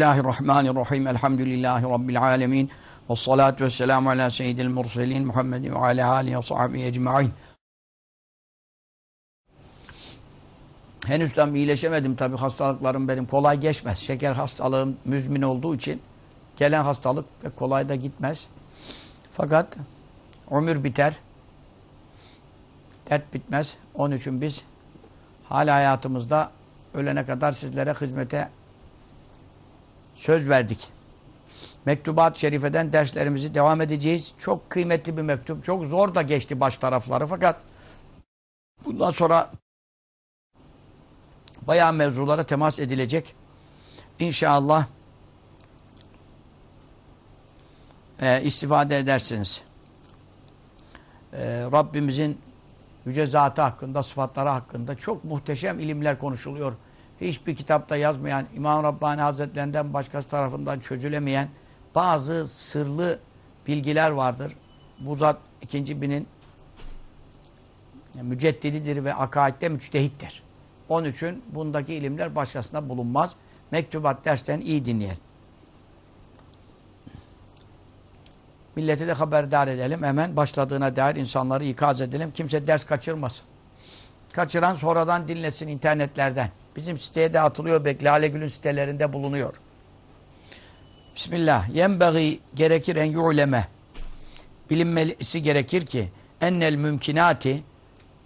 Bismillahirrahmanirrahim. Elhamdülillahi Rabbil alemin. Ve salatu ve selamu ala seyyidil murselin Muhammedin ve ala alihi ve sahbihi ecma'in. Henüz tam iyileşemedim tabi hastalıklarım benim kolay geçmez. Şeker hastalığım müzmin olduğu için gelen hastalık kolay da gitmez. Fakat ömür biter. Dert bitmez. Onun için biz hala hayatımızda ölene kadar sizlere hizmete söz verdik. Mektubat-ı Şerife'den derslerimizi devam edeceğiz. Çok kıymetli bir mektup. Çok zor da geçti baş tarafları fakat bundan sonra bayağı mevzulara temas edilecek. İnşallah e, istifade edersiniz. E, Rabbimizin yüce zatı hakkında, sıfatları hakkında çok muhteşem ilimler konuşuluyor hiçbir kitapta yazmayan, İmam Rabbani Hazretlerinden başkası tarafından çözülemeyen bazı sırlı bilgiler vardır. Bu zat ikinci binin müceddididir ve akaidde müçtehittir. Onun için bundaki ilimler başkasında bulunmaz. Mektubat dersten iyi dinleyelim. Milleti de haberdar edelim. Hemen başladığına dair insanları ikaz edelim. Kimse ders kaçırmasın. Kaçıran sonradan dinlesin internetlerden. Bizim siteye de atılıyor. Lale Gül'ün sitelerinde bulunuyor. Bismillah. Yenbeği gerekir en yu'leme. Bilinmesi gerekir ki ennel mümkinati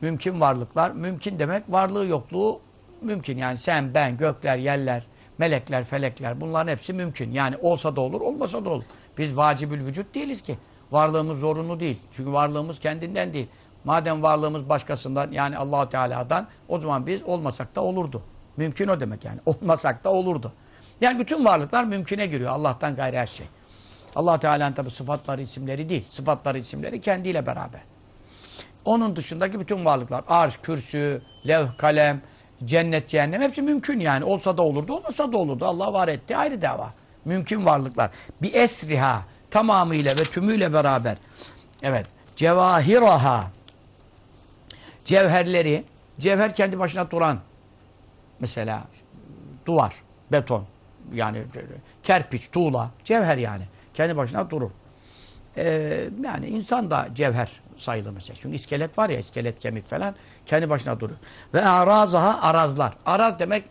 mümkün varlıklar. Mümkün demek varlığı yokluğu mümkün. Yani sen, ben, gökler, yerler, melekler, felekler bunların hepsi mümkün. Yani olsa da olur, olmasa da olur. Biz vacibül vücut değiliz ki. Varlığımız zorunlu değil. Çünkü varlığımız kendinden değil. Madem varlığımız başkasından yani allah Teala'dan o zaman biz olmasak da olurdu. Mümkün o demek yani. Olmasak da olurdu. Yani bütün varlıklar mümküne giriyor. Allah'tan gayrı her şey. allah Teala'nın tabi sıfatları, isimleri değil. Sıfatları, isimleri kendiyle beraber. Onun dışındaki bütün varlıklar. Arş, kürsü, levh, kalem, cennet, cehennem hepsi mümkün yani. Olsa da olurdu, olmasa da olurdu. Allah var etti. Ayrı dava. Mümkün varlıklar. Bir esriha tamamıyla ve tümüyle beraber. Evet. Cevahiraha cevherleri, cevher kendi başına duran mesela duvar, beton yani kerpiç, tuğla, cevher yani. Kendi başına durur. Ee, yani insan da cevher sayılır mesela. Çünkü iskelet var ya, iskelet kemik falan kendi başına durur. Ve arazaha arazlar. Araz demek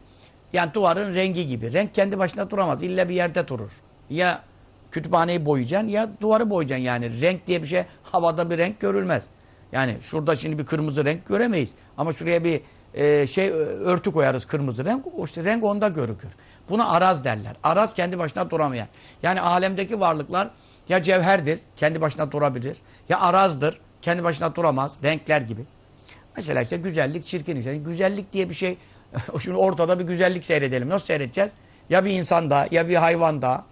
yani duvarın rengi gibi. Renk kendi başına duramaz. İlla bir yerde durur. Ya kütüphaneyi boyayacaksın ya duvarı boyayacaksın yani. Renk diye bir şey havada bir renk görülmez. Yani şurada şimdi bir kırmızı renk göremeyiz. Ama şuraya bir e, şey örtü koyarız kırmızı renk. İşte renk onda görükür. Buna araz derler. Araz kendi başına duramayan. Yani alemdeki varlıklar ya cevherdir, kendi başına durabilir. Ya arazdır, kendi başına duramaz. Renkler gibi. Mesela işte güzellik, çirkinlik. Yani güzellik diye bir şey. Şimdi ortada bir güzellik seyredelim. Nasıl seyredeceğiz? Ya bir insanda, ya bir hayvanda,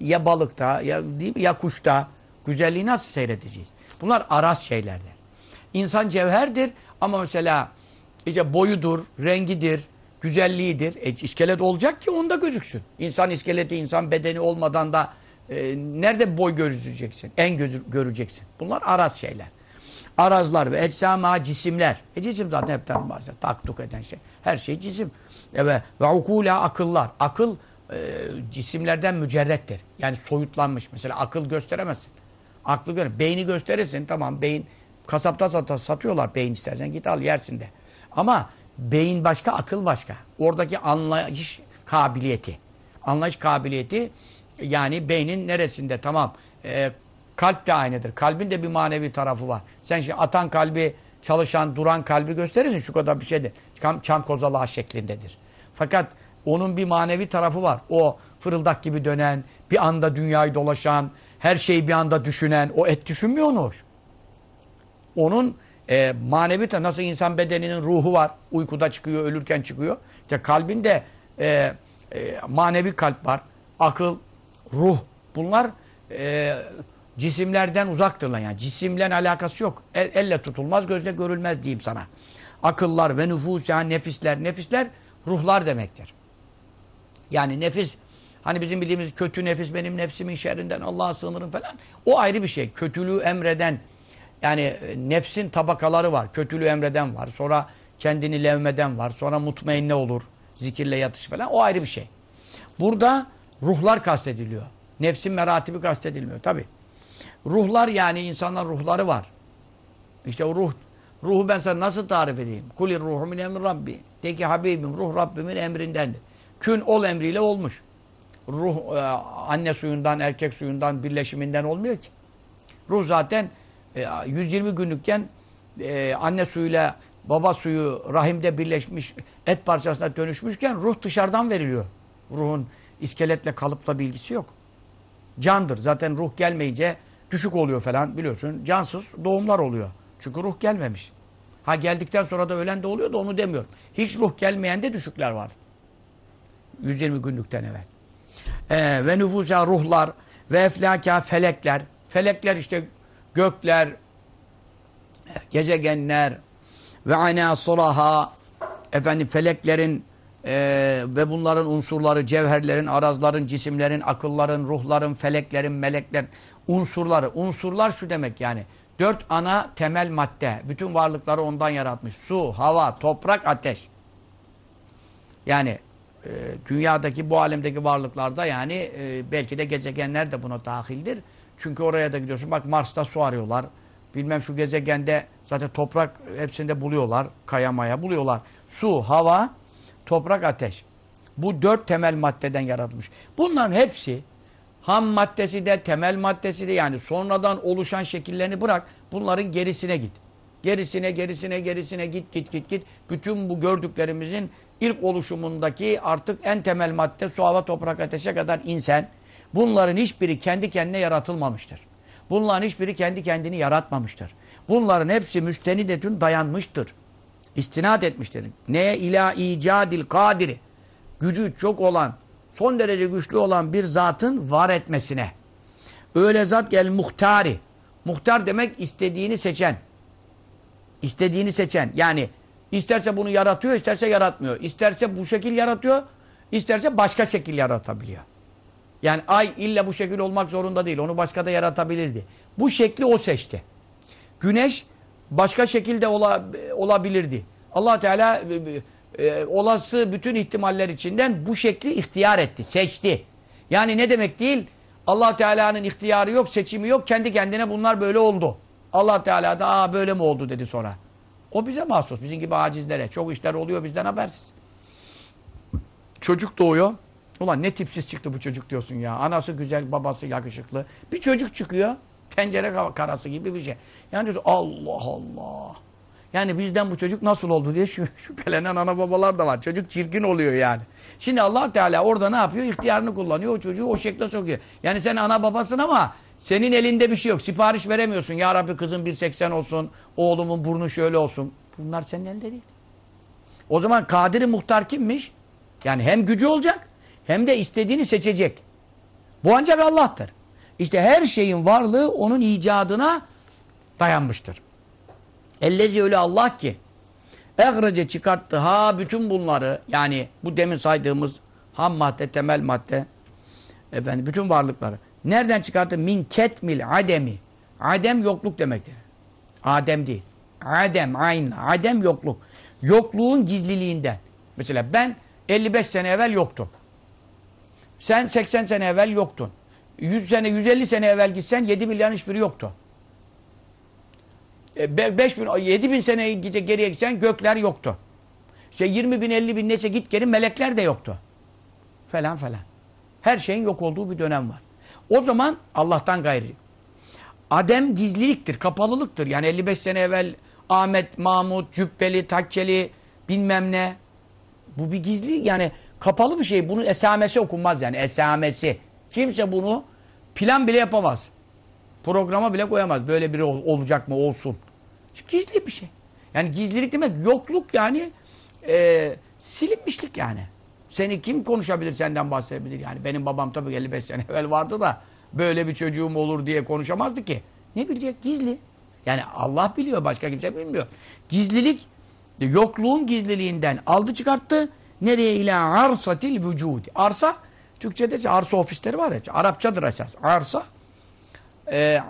ya balıkta, ya, değil mi? ya kuşta. Güzelliği nasıl seyredeceğiz? Bunlar araz şeylerdir. İnsan cevherdir ama mesela işte boyudur, rengidir, güzelliğidir. E, iskelet olacak ki onda gözüksün. İnsan iskeleti, insan bedeni olmadan da e, nerede boy göreceksin? En gözü, göreceksin. Bunlar araz şeyler. Arazlar ve eczama cisimler. E cisim zaten hepten bahsediyor. Taktuk eden şey. Her şey cisim. E, ve, ve ukula akıllar. Akıl e, cisimlerden mücerrettir. Yani soyutlanmış. Mesela akıl gösteremezsin. Aklı göre. Beyni gösterirsin. Tamam beyin Kasapta sat satıyorlar beyin istersen git al yersin de. Ama beyin başka, akıl başka. Oradaki anlayış kabiliyeti. Anlayış kabiliyeti yani beynin neresinde tamam. E, kalp de aynıdır. Kalbin de bir manevi tarafı var. Sen şimdi atan kalbi, çalışan, duran kalbi gösterirsin şu kadar bir şeydir. Çam, çam kozalağı şeklindedir. Fakat onun bir manevi tarafı var. O fırıldak gibi dönen, bir anda dünyayı dolaşan, her şeyi bir anda düşünen, o et düşünmüyor onu onun e, manevi nasıl insan bedeninin ruhu var. Uykuda çıkıyor, ölürken çıkıyor. İşte kalbinde e, e, manevi kalp var. Akıl, ruh. Bunlar e, cisimlerden uzaktırlar. Yani cisimle alakası yok. El, elle tutulmaz, gözle görülmez diyeyim sana. Akıllar ve nüfus yani nefisler. Nefisler ruhlar demektir. Yani nefis Hani bizim bildiğimiz kötü nefis benim nefsimin şerrinden Allah'a sığınırım falan. O ayrı bir şey. Kötülüğü emreden, yani e, nefsin tabakaları var. Kötülüğü emreden var. Sonra kendini levmeden var. Sonra mutmainne olur. Zikirle yatış falan. O ayrı bir şey. Burada ruhlar kastediliyor. Nefsin meratibi kastedilmiyor tabi. Ruhlar yani insanlar ruhları var. İşte o ruh ruhu ben sana nasıl tarif edeyim? Kulir ruhu min emri Rabbi. De ki Habibim ruh Rabbimin emrindendir. Kün ol emriyle olmuş. Ruh e, anne suyundan, erkek suyundan, birleşiminden olmuyor ki. Ruh zaten e, 120 günlükken e, anne suyuyla baba suyu rahimde birleşmiş et parçasına dönüşmüşken ruh dışarıdan veriliyor. Ruhun iskeletle kalıpla bilgisi yok. Candır. Zaten ruh gelmeyince düşük oluyor falan biliyorsun. Cansız doğumlar oluyor. Çünkü ruh gelmemiş. Ha geldikten sonra da ölen de oluyor da onu demiyorum. Hiç ruh gelmeyen de düşükler var. 120 günlükten evvel. Ee, ve nüfusa ruhlar ve eflaka felekler. Felekler işte gökler, gezegenler ve anasıraha efendim feleklerin e, ve bunların unsurları, cevherlerin, arazların, cisimlerin, akılların, ruhların, feleklerin, meleklerin unsurları. Unsurlar şu demek yani. Dört ana temel madde. Bütün varlıkları ondan yaratmış. Su, hava, toprak, ateş. Yani e, dünyadaki bu alemdeki varlıklarda yani e, belki de gezegenler de buna dahildir. Çünkü oraya da gidiyorsun. Bak Mars'ta su arıyorlar. Bilmem şu gezegende zaten toprak hepsinde buluyorlar. Kayamaya buluyorlar. Su, hava, toprak, ateş. Bu dört temel maddeden yaratılmış. Bunların hepsi ham maddesi de temel maddesi de yani sonradan oluşan şekillerini bırak. Bunların gerisine git. Gerisine, gerisine, gerisine git, git, git, git. Bütün bu gördüklerimizin ilk oluşumundaki artık en temel madde su, hava, toprak, ateşe kadar insan. Bunların hiçbiri kendi kendine yaratılmamıştır. Bunların hiçbiri kendi kendini yaratmamıştır. Bunların hepsi müstenidetün dayanmıştır. İstinat etmiştir. Neye? ila icadil kadiri. Gücü çok olan, son derece güçlü olan bir zatın var etmesine. Öyle zat gel muhtari. Muhtar demek istediğini seçen. İstediğini seçen. Yani isterse bunu yaratıyor, isterse yaratmıyor. İsterse bu şekil yaratıyor, isterse başka şekil yaratabiliyor. Yani ay illa bu şekil olmak zorunda değil. Onu başka da yaratabilirdi. Bu şekli o seçti. Güneş başka şekilde ola, olabilirdi. allah Teala e, e, olası bütün ihtimaller içinden bu şekli ihtiyar etti, seçti. Yani ne demek değil? allah Teala'nın ihtiyarı yok, seçimi yok. Kendi kendine bunlar böyle oldu. allah Teala da Aa, böyle mi oldu dedi sonra. O bize mahsus. Bizim gibi acizlere. Çok işler oluyor bizden habersiz. Çocuk doğuyor. Ulan ne tipsiz çıktı bu çocuk diyorsun ya. Anası güzel, babası yakışıklı. Bir çocuk çıkıyor. Pencere karası gibi bir şey. Yani diyorsun Allah Allah. Yani bizden bu çocuk nasıl oldu diye şüphelenen ana babalar da var. Çocuk çirkin oluyor yani. Şimdi allah Teala orada ne yapıyor? İhtiyarını kullanıyor. O çocuğu o şekle sokuyor. Yani sen ana babasın ama senin elinde bir şey yok. Sipariş veremiyorsun. Ya Rabbi kızım 1.80 olsun. Oğlumun burnu şöyle olsun. Bunlar senin elinde değil. O zaman kadiri muhtar kimmiş? Yani hem gücü olacak hem de istediğini seçecek. Bu ancak Allah'tır. İşte her şeyin varlığı onun icadına dayanmıştır. Ellezi öyle Allah ki ehrece çıkarttı ha bütün bunları yani bu demin saydığımız ham madde, temel madde efendim bütün varlıkları nereden çıkarttı? Min ketmil ademi. Adem yokluk demektir. Adem değil. Adem, ayn. Adem yokluk. Yokluğun gizliliğinden. Mesela ben 55 sene evvel yoktum. Sen 80 sene evvel yoktun. 100 sene, 150 sene evvel gitsen 7 milyarın hiçbiri yoktu. 5 bin, 7 bin sene geriye gitsen gökler yoktu. İşte 20 bin, 50 bin neyse git geri melekler de yoktu. Falan falan. Her şeyin yok olduğu bir dönem var. O zaman Allah'tan gayri. Adem gizliliktir, kapalılıktır. Yani 55 sene evvel Ahmet, Mahmut, Cübbeli, Takkeli bilmem ne. Bu bir gizli yani kapalı bir şey. Bunun esamesi okunmaz yani esamesi. Kimse bunu plan bile yapamaz. Programa bile koyamaz. Böyle biri olacak mı olsun. Çünkü gizli bir şey. Yani gizlilik demek yokluk yani e, silinmişlik yani. Seni kim konuşabilir senden bahsedebilir yani. Benim babam tabii 55 sene evvel vardı da böyle bir çocuğum olur diye konuşamazdı ki. Ne bilecek? Gizli. Yani Allah biliyor başka kimse bilmiyor. Gizlilik yokluğun gizliliğinden aldı çıkarttı. Nereye ila arsatil vücudi. Arsa Türkçe'de arsa ofisleri var ya. Arapçadır esas. Arsa e, e,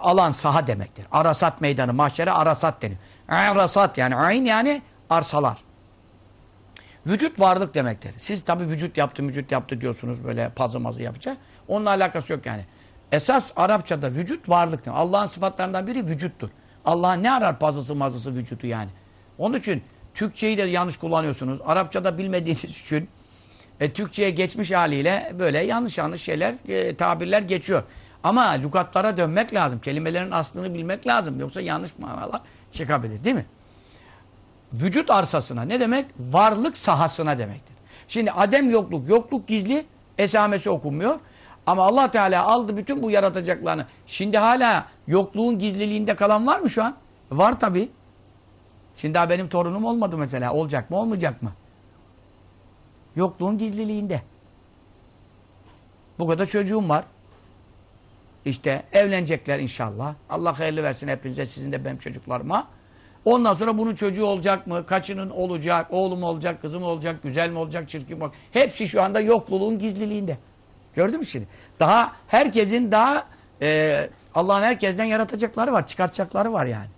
alan saha demektir. Arasat meydanı mahşere arasat denir. Arasat yani ayn yani arsalar. Vücut varlık demektir. Siz tabii vücut yaptı, vücut yaptı diyorsunuz böyle pazı mazı yapacak. Onunla alakası yok yani. Esas Arapçada vücut varlık. Allah'ın sıfatlarından biri vücuttur. Allah ne arar pazısı mazısı vücudu yani. Onun için Türkçeyi de yanlış kullanıyorsunuz. Arapçada bilmediğiniz için e, Türkçe'ye geçmiş haliyle böyle yanlış yanlış şeyler, e, tabirler geçiyor. Ama lügatlara dönmek lazım. Kelimelerin aslını bilmek lazım. Yoksa yanlış manalar çıkabilir değil mi? Vücut arsasına ne demek? Varlık sahasına demektir. Şimdi adem yokluk, yokluk gizli, esamesi okunmuyor. Ama Allah Teala aldı bütün bu yaratacaklarını. Şimdi hala yokluğun gizliliğinde kalan var mı şu an? Var tabi. Şimdi daha benim torunum olmadı mesela. Olacak mı olmayacak mı? Yokluğun gizliliğinde. Bu kadar çocuğum var. İşte evlenecekler inşallah. Allah hayırlı versin hepinize, sizin de benim çocuklarıma. Ondan sonra bunun çocuğu olacak mı? Kaçının olacak? Oğlum olacak, kızım olacak, güzel mi olacak, çirkin mi olacak? Hepsi şu anda yokluluğun gizliliğinde. Gördün mü şimdi? Daha herkesin daha e, Allah'ın herkesten yaratacakları var, çıkartacakları var yani.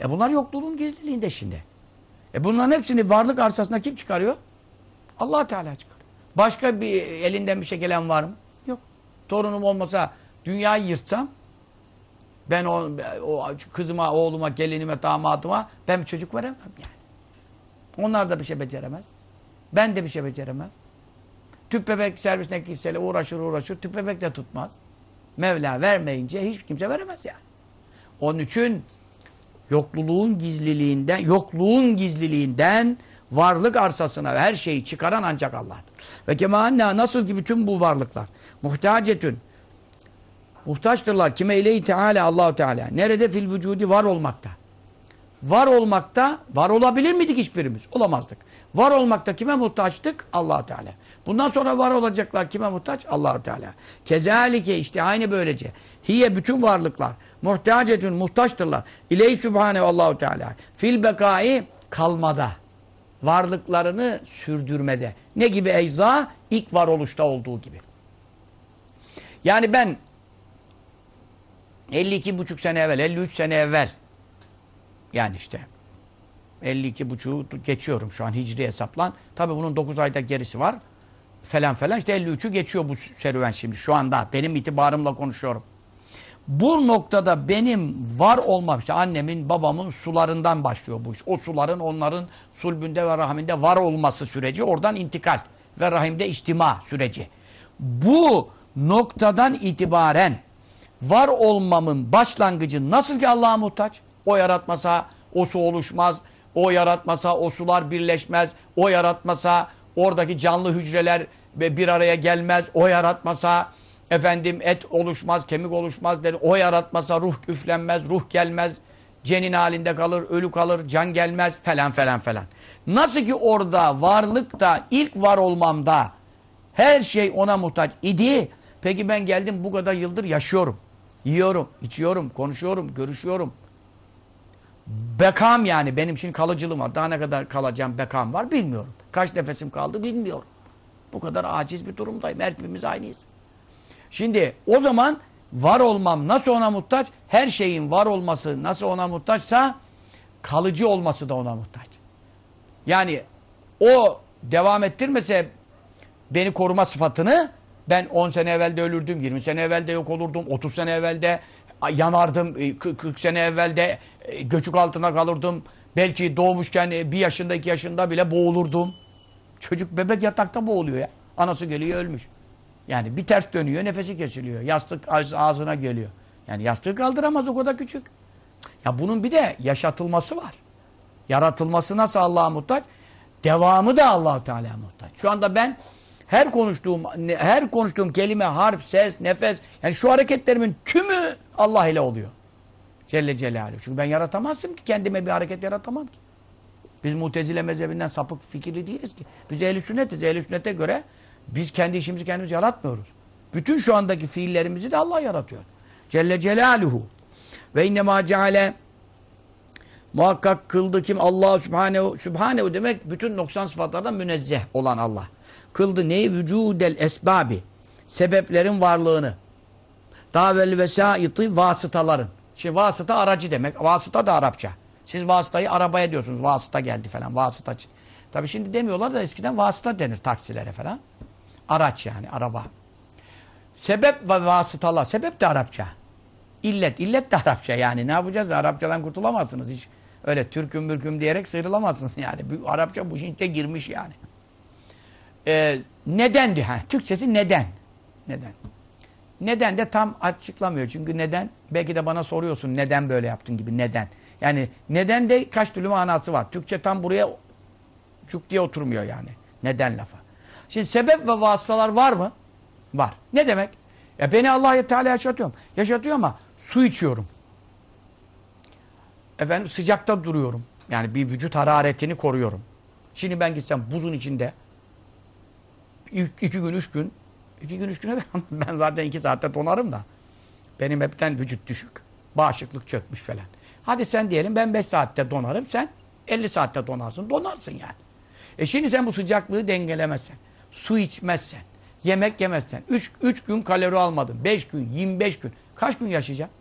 E bunlar yokluğun gizliliğinde şimdi. E bunların hepsini varlık arsasına kim çıkarıyor? allah Teala çıkarıyor. Başka bir elinden bir şey gelen var mı? Yok. Torunum olmasa dünyayı yırtsam ben o, o kızıma, oğluma, gelinime, damadıma ben bir çocuk veremem yani. Onlar da bir şey beceremez. Ben de bir şey beceremez. Tüp bebek servisine gitseler uğraşır uğraşır. Tüp bebek de tutmaz. Mevla vermeyince hiç kimse veremez yani. Onun için yokluluğun gizliliğinden, yokluğun gizliliğinden varlık arsasına her şeyi çıkaran ancak Allah'tır. Ve kemanna nasıl ki bütün bu varlıklar muhtacetün muhtaçtırlar kime ile teala Allahu Teala. Nerede fil vücudi var olmakta. Var olmakta var olabilir miydik hiçbirimiz? Olamazdık. Var olmakta kime muhtaçtık? allah Teala. Bundan sonra var olacaklar kime muhtaç? allah Teala. Kezalike işte aynı böylece. Hiye bütün varlıklar muhtacetün muhtaçtırlar. İley Sübhanehu Allahu Teala. Fil bekai kalmada. Varlıklarını sürdürmede. Ne gibi eyza? İlk varoluşta olduğu gibi. Yani ben 52 buçuk sene evvel, 53 sene evvel yani işte 52 buçuğu geçiyorum şu an hicri hesaplan. Tabi bunun 9 ayda gerisi var. Falan falan işte 53'ü geçiyor bu serüven şimdi şu anda. Benim itibarımla konuşuyorum. Bu noktada benim var olmam işte annemin babamın sularından başlıyor bu iş. O suların onların sulbünde ve rahminde var olması süreci oradan intikal ve rahimde içtima süreci. Bu noktadan itibaren var olmamın başlangıcı nasıl ki Allah'a muhtaç? O yaratmasa o su oluşmaz. O yaratmasa o sular birleşmez. O yaratmasa oradaki canlı hücreler bir araya gelmez. O yaratmasa efendim et oluşmaz, kemik oluşmaz dedi. O yaratmasa ruh üflenmez, ruh gelmez. Cenin halinde kalır, ölü kalır, can gelmez falan falan falan. Nasıl ki orada varlıkta ilk var olmamda her şey ona muhtaç idi. Peki ben geldim bu kadar yıldır yaşıyorum. Yiyorum, içiyorum, konuşuyorum, görüşüyorum. Bekam yani benim için kalıcılığım var. Daha ne kadar kalacağım bekam var bilmiyorum. Kaç nefesim kaldı bilmiyorum. Bu kadar aciz bir durumdayım. Hepimiz aynıyız. Şimdi o zaman var olmam nasıl ona muhtaç? Her şeyin var olması nasıl ona muhtaçsa kalıcı olması da ona muhtaç. Yani o devam ettirmese beni koruma sıfatını ben 10 sene evvelde ölürdüm, 20 sene evvelde yok olurdum, 30 sene evvelde yanardım, 40 e, sene evvelde e, göçük altına kalırdım. Belki doğmuşken e, bir yaşında, iki yaşında bile boğulurdum. Çocuk bebek yatakta boğuluyor ya. Anası geliyor ölmüş. Yani bir ters dönüyor, nefesi kesiliyor. Yastık ağzına geliyor. Yani yastığı kaldıramaz o kadar küçük. Ya bunun bir de yaşatılması var. Yaratılması nasıl Allah'a muhtaç? Devamı da allah Teala muhtaç. Şu anda ben her konuştuğum her konuştuğum kelime, harf, ses, nefes yani şu hareketlerimin tümü Allah ile oluyor. Celle Celaluhu. Çünkü ben yaratamazsın ki kendime bir hareket yaratamam ki. Biz Mutezile mezhebinden sapık fikirli değiliz ki. Biz ehl-i sünnetiz. Ehl-i sünnete göre biz kendi işimizi kendimiz yaratmıyoruz. Bütün şu andaki fiillerimizi de Allah yaratıyor. Celle Celaluhu. Ve innema ceale muhakkak kıldı kim? Allah Subhanehu. Subhanehu demek bütün noksan sıfatlardan münezzeh olan Allah. Kıldı neyi? Vücudel esbabi. Sebeplerin varlığını. Davel vesaiti vasıtaların. Şimdi vasıta aracı demek. Vasıta da Arapça. Siz vasıtayı arabaya diyorsunuz. Vasıta geldi falan. Vasıtacı. Tabii şimdi demiyorlar da eskiden vasıta denir taksilere falan. Araç yani araba. Sebep ve vasıtalar. Sebep de Arapça. İllet. illet de Arapça yani. Ne yapacağız? Arapçadan kurtulamazsınız. Hiç öyle Türküm mürküm diyerek sıyrılamazsınız yani. Arapça bu işin içine girmiş yani. Ee, neden diyor. Ha, Türkçesi neden. Neden. Neden de tam açıklamıyor. Çünkü neden? Belki de bana soruyorsun neden böyle yaptın gibi. Neden? Yani neden de kaç türlü manası var. Türkçe tam buraya çuk diye oturmuyor yani. Neden lafa. Şimdi sebep ve vasıtalar var mı? Var. Ne demek? Ya beni Allah Teala yaşatıyorum. Yaşatıyor ama su içiyorum. Efendim sıcakta duruyorum. Yani bir vücut hararetini koruyorum. Şimdi ben gitsem buzun içinde iki gün, üç gün iki gün, üç güne de ben zaten iki saatte donarım da. Benim hepten vücut düşük. Bağışıklık çökmüş falan. Hadi sen diyelim ben beş saatte donarım. Sen 50 saatte donarsın. Donarsın yani. E şimdi sen bu sıcaklığı dengelemezsen, su içmezsen, yemek yemezsen, 3 3 gün kalori almadın, 5 gün, 25 gün. Kaç gün yaşayacaksın?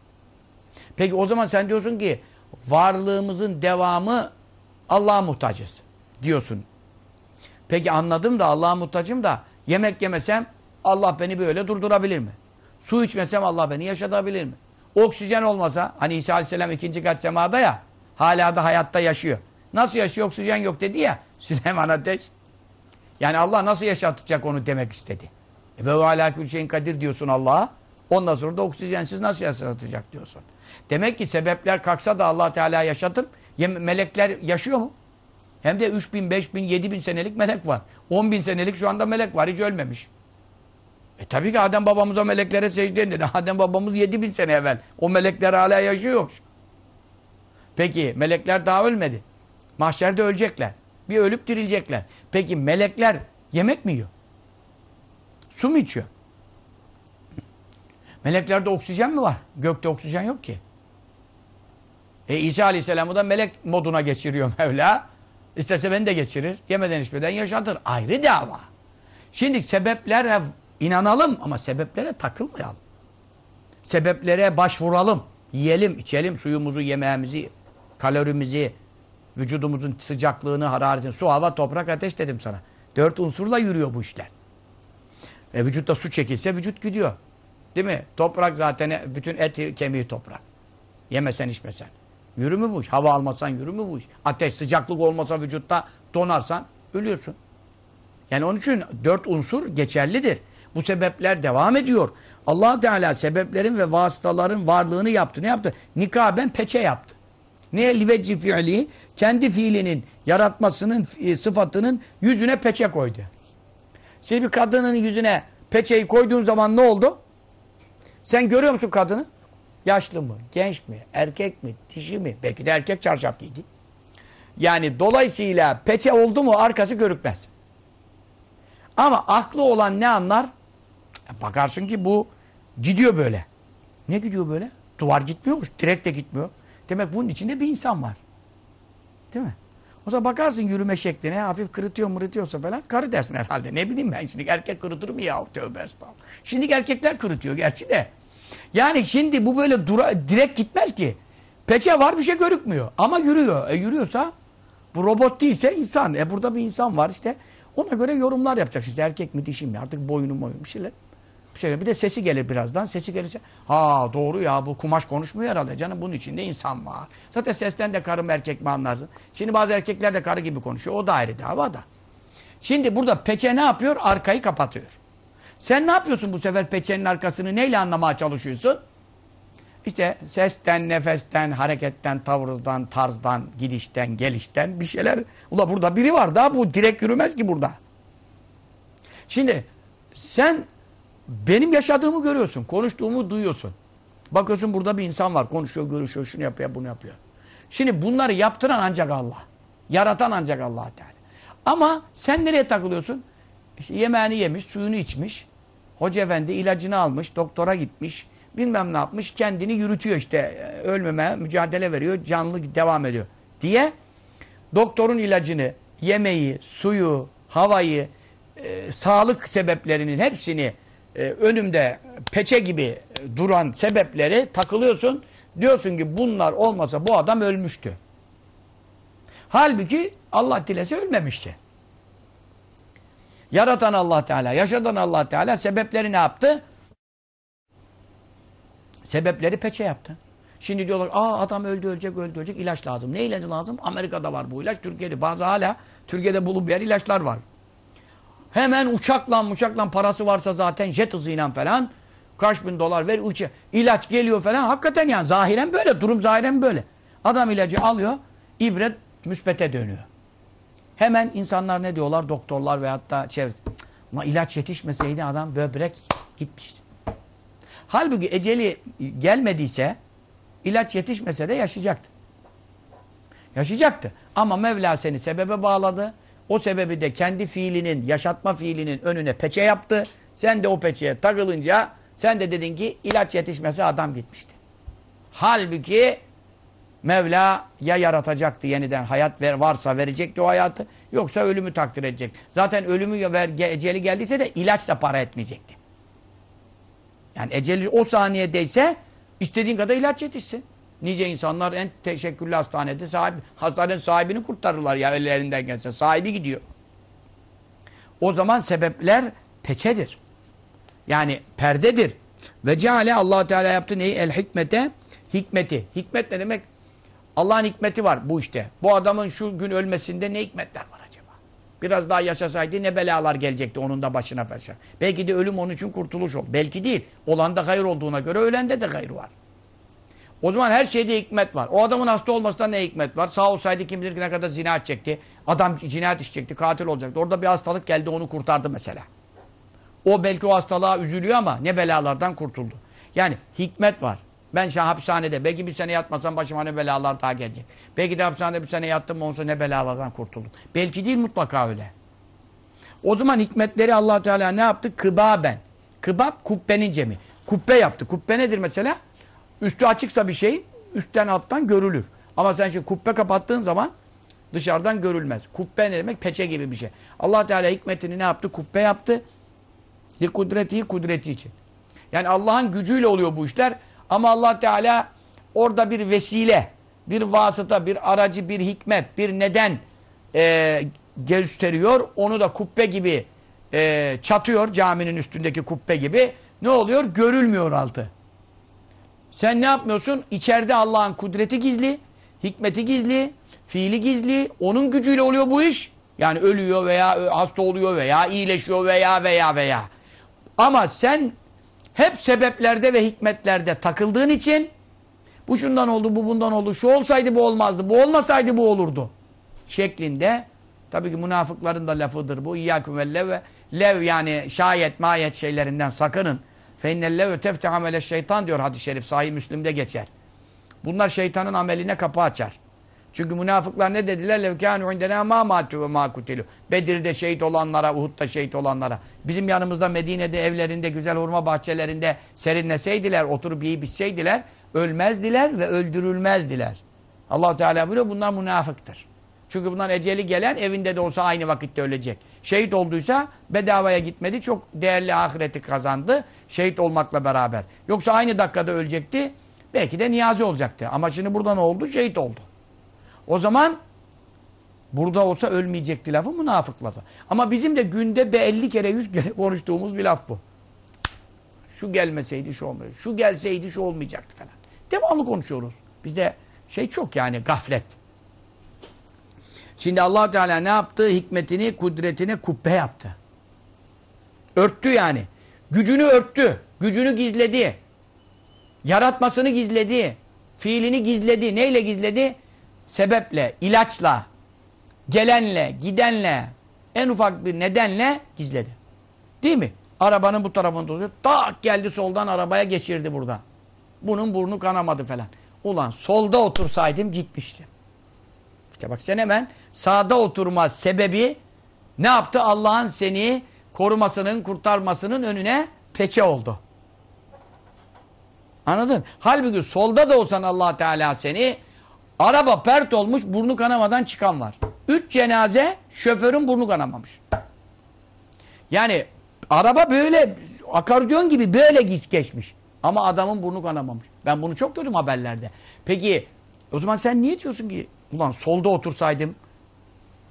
Peki o zaman sen diyorsun ki varlığımızın devamı Allah'a muhtacız diyorsun. Peki anladım da Allah'a muhtacım da yemek yemesem Allah beni böyle durdurabilir mi? Su içmesem Allah beni yaşatabilir mi? Oksijen olmasa hani İsa Aleyhisselam ikinci kat semada ya hala da hayatta yaşıyor. Nasıl yaşıyor oksijen yok dedi ya Süleyman Ateş. Yani Allah nasıl yaşatacak onu demek istedi. E ve alâ şeyin kadir diyorsun Allah'a. Ondan sonra da oksijensiz nasıl yaşatacak diyorsun. Demek ki sebepler kalksa da Allah Teala yaşatır. Melekler yaşıyor mu? Hem de 3 bin, 5 bin, 7 bin senelik melek var. 10 bin senelik şu anda melek var. Hiç ölmemiş. E tabii ki Adem babamıza meleklere secde edin dedi. Adem babamız 7 bin sene evvel. O melekler hala yaşıyor. Peki melekler daha ölmedi. Mahşerde ölecekler. Bir ölüp dirilecekler. Peki melekler yemek mi yiyor? Su mu içiyor? Meleklerde oksijen mi var? Gökte oksijen yok ki. E İsa Aleyhisselam'ı da melek moduna geçiriyor Mevla. İstese beni de geçirir. Yemeden içmeden yaşatır. Ayrı dava. Şimdi sebeplere inanalım ama sebeplere takılmayalım. Sebeplere başvuralım. Yiyelim, içelim suyumuzu, yemeğimizi, kalorimizi, vücudumuzun sıcaklığını, hararetini. Su, hava, toprak, ateş dedim sana. Dört unsurla yürüyor bu işler. E, vücutta su çekilse vücut gidiyor. Değil mi? Toprak zaten bütün eti, kemiği toprak. Yemesen içmesen. Yürü mü bu iş? Hava almasan yürü mü bu iş? Ateş, sıcaklık olmasa vücutta donarsan ölüyorsun. Yani onun için dört unsur geçerlidir. Bu sebepler devam ediyor. allah Teala sebeplerin ve vasıtaların varlığını yaptı. Ne yaptı? Nikaben peçe yaptı. Ne liveci fiili? Kendi fiilinin yaratmasının e, sıfatının yüzüne peçe koydu. Şimdi bir kadının yüzüne peçeyi koyduğun zaman ne oldu? Sen görüyor musun kadını? Yaşlı mı? Genç mi? Erkek mi? Dişi mi? Belki de erkek çarşaf giydi. Yani dolayısıyla peçe oldu mu arkası görükmez. Ama aklı olan ne anlar? Bakarsın ki bu gidiyor böyle. Ne gidiyor böyle? Duvar gitmiyormuş. Direkt de gitmiyor. Demek bunun içinde bir insan var. Değil mi? O zaman bakarsın yürüme şekline hafif kırıtıyor mırıtıyorsa falan karı dersin herhalde. Ne bileyim ben şimdi erkek kırıtır mı ya? Tövbe estağfurullah. Şimdi erkekler kırıtıyor gerçi de. Yani şimdi bu böyle dura, direkt gitmez ki. Peçe var bir şey görükmüyor. Ama yürüyor. E yürüyorsa bu robot değilse insan. E burada bir insan var işte. Ona göre yorumlar yapacaksın. İşte erkek mi dişi mi artık boyunu mu bir şeyler. Bir, şeyler. bir de sesi gelir birazdan. Sesi gelirse ha doğru ya bu kumaş konuşmuyor herhalde canım. Bunun içinde insan var. Zaten sesten de karı mı erkek mi anlarsın. Şimdi bazı erkekler de karı gibi konuşuyor. O da ayrı dava da. Şimdi burada peçe ne yapıyor? Arkayı kapatıyor. Sen ne yapıyorsun bu sefer peçenin arkasını neyle anlamaya çalışıyorsun? İşte sesten, nefesten, hareketten, tavırdan, tarzdan, gidişten, gelişten bir şeyler. Ula burada biri var daha bu direkt yürümez ki burada. Şimdi sen benim yaşadığımı görüyorsun, konuştuğumu duyuyorsun. Bakıyorsun burada bir insan var, konuşuyor, görüşüyor, şunu yapıyor, bunu yapıyor. Şimdi bunları yaptıran ancak Allah. Yaratan ancak Allah Teala. Ama sen nereye takılıyorsun? İşte yemeğini yemiş, suyunu içmiş. Hoca efendi ilacını almış, doktora gitmiş. Bilmem ne yapmış, kendini yürütüyor işte. Ölmeme mücadele veriyor, canlı devam ediyor. Diye doktorun ilacını, yemeği, suyu, havayı, e, sağlık sebeplerinin hepsini e, önümde peçe gibi duran sebepleri takılıyorsun. Diyorsun ki bunlar olmasa bu adam ölmüştü. Halbuki Allah dilese ölmemişti. Yaratan Allah Teala, yaşatan Allah Teala sebepleri ne yaptı? Sebepleri peçe yaptı. Şimdi diyorlar aa adam öldü ölecek öldü ölecek ilaç lazım. Ne ilacı lazım? Amerika'da var bu ilaç Türkiye'de. Bazı hala Türkiye'de bulunmayan ilaçlar var. Hemen uçakla uçakla parası varsa zaten jet hızıyla falan kaç bin dolar ver uça ilaç geliyor falan. Hakikaten yani zahiren böyle durum zahiren böyle. Adam ilacı alıyor ibret müspete dönüyor. Hemen insanlar ne diyorlar doktorlar ve hatta çevre ama ilaç yetişmeseydi adam böbrek gitmişti. Halbuki eceli gelmediyse ilaç yetişmese de yaşayacaktı. Yaşayacaktı. Ama Mevla seni sebebe bağladı. O sebebi de kendi fiilinin, yaşatma fiilinin önüne peçe yaptı. Sen de o peçeye takılınca sen de dedin ki ilaç yetişmese adam gitmişti. Halbuki Mevla ya yaratacaktı yeniden hayat ver, varsa verecekti o hayatı yoksa ölümü takdir edecek. Zaten ölümü ver, eceli geldiyse de ilaç da para etmeyecekti. Yani eceli o saniyedeyse istediğin kadar ilaç yetişsin. Nice insanlar en teşekküllü hastanede sahibi, hastanenin sahibini kurtarırlar ya ellerinden gelse. Sahibi gidiyor. O zaman sebepler peçedir. Yani perdedir. Ve ceale allah Teala yaptı neyi? El hikmete. Hikmeti. Hikmet ne demek? Allah'ın hikmeti var bu işte. Bu adamın şu gün ölmesinde ne hikmetler var acaba? Biraz daha yaşasaydı ne belalar gelecekti onun da başına felsefe. Belki de ölüm onun için kurtuluş oldu. Belki değil. Olan da hayır olduğuna göre ölende de hayır var. O zaman her şeyde hikmet var. O adamın hasta olmasında ne hikmet var? Sağ olsaydı kim bilir ne kadar zina edecekti. Adam cinayet işecekti, katil olacaktı. Orada bir hastalık geldi onu kurtardı mesela. O belki o hastalığa üzülüyor ama ne belalardan kurtuldu. Yani hikmet var. Ben şu hapishanede belki bir sene yatmasam başıma ne belalar daha gelecek. Belki de hapishanede bir sene yattım olsa ne belalardan kurtuldum. Belki değil mutlaka öyle. O zaman hikmetleri allah Teala ne yaptı? Kıbaben. Kıbab kubbenin cemi. Kubbe yaptı. Kubbe nedir mesela? Üstü açıksa bir şey üstten alttan görülür. Ama sen şimdi kubbe kapattığın zaman dışarıdan görülmez. Kubbe ne demek? Peçe gibi bir şey. allah Teala hikmetini ne yaptı? Kubbe yaptı. Li kudreti kudreti için. Yani Allah'ın gücüyle oluyor bu işler. Ama allah Teala orada bir vesile, bir vasıta, bir aracı, bir hikmet, bir neden e, gösteriyor. Onu da kubbe gibi e, çatıyor caminin üstündeki kubbe gibi. Ne oluyor? Görülmüyor altı. Sen ne yapmıyorsun? İçeride Allah'ın kudreti gizli, hikmeti gizli, fiili gizli. Onun gücüyle oluyor bu iş. Yani ölüyor veya hasta oluyor veya iyileşiyor veya veya veya. Ama sen hep sebeplerde ve hikmetlerde takıldığın için bu şundan oldu, bu bundan oldu, şu olsaydı bu olmazdı, bu olmasaydı bu olurdu. Şeklinde tabii ki münafıkların da lafıdır bu. İyyâküm ve lev, lev yani şayet mayet şeylerinden sakının. Feinnelleve tefteh amele şeytan diyor hadis-i şerif. Sahih Müslim'de geçer. Bunlar şeytanın ameline kapı açar. Çünkü münafıklar ne dediler? İndena mâ mâtü ve mâ kutilü. Bedir'de şehit olanlara, Uhud'da şehit olanlara. Bizim yanımızda Medine'de evlerinde, güzel hurma bahçelerinde serinleseydiler, oturup yiyip içseydiler, ölmezdiler ve öldürülmezdiler. allah Teala buyuruyor bunlar münafıktır. Çünkü bunlar eceli gelen evinde de olsa aynı vakitte ölecek. Şehit olduysa bedavaya gitmedi. Çok değerli ahireti kazandı. Şehit olmakla beraber. Yoksa aynı dakikada ölecekti. Belki de niyazi olacaktı. Ama şimdi burada ne oldu? Şehit oldu. O zaman burada olsa ölmeyecekti lafı münafık lafı. Ama bizim de günde be 50 kere 100 kere konuştuğumuz bir laf bu. Şu gelmeseydi şu olmayacak. Şu gelseydi şu olmayacaktı falan. Devamlı konuşuyoruz. Bizde şey çok yani gaflet. Şimdi allah Teala ne yaptı? Hikmetini, kudretini kubbe yaptı. Örttü yani. Gücünü örttü. Gücünü gizledi. Yaratmasını gizledi. Fiilini gizledi. Neyle gizledi? Sebeple, ilaçla, gelenle, gidenle, en ufak bir nedenle gizledi. Değil mi? Arabanın bu tarafında tutuyor. Tak geldi soldan arabaya geçirdi burada. Bunun burnu kanamadı falan. Ulan solda otursaydım gitmiştim. İşte bak sen hemen sağda oturma sebebi ne yaptı? Allah'ın seni korumasının, kurtarmasının önüne peçe oldu. Anladın? Halbuki solda da olsan allah Teala seni araba pert olmuş burnu kanamadan çıkan var. Üç cenaze şoförün burnu kanamamış. Yani araba böyle akardiyon gibi böyle geçmiş. Ama adamın burnu kanamamış. Ben bunu çok gördüm haberlerde. Peki o zaman sen niye diyorsun ki Ulan solda otursaydım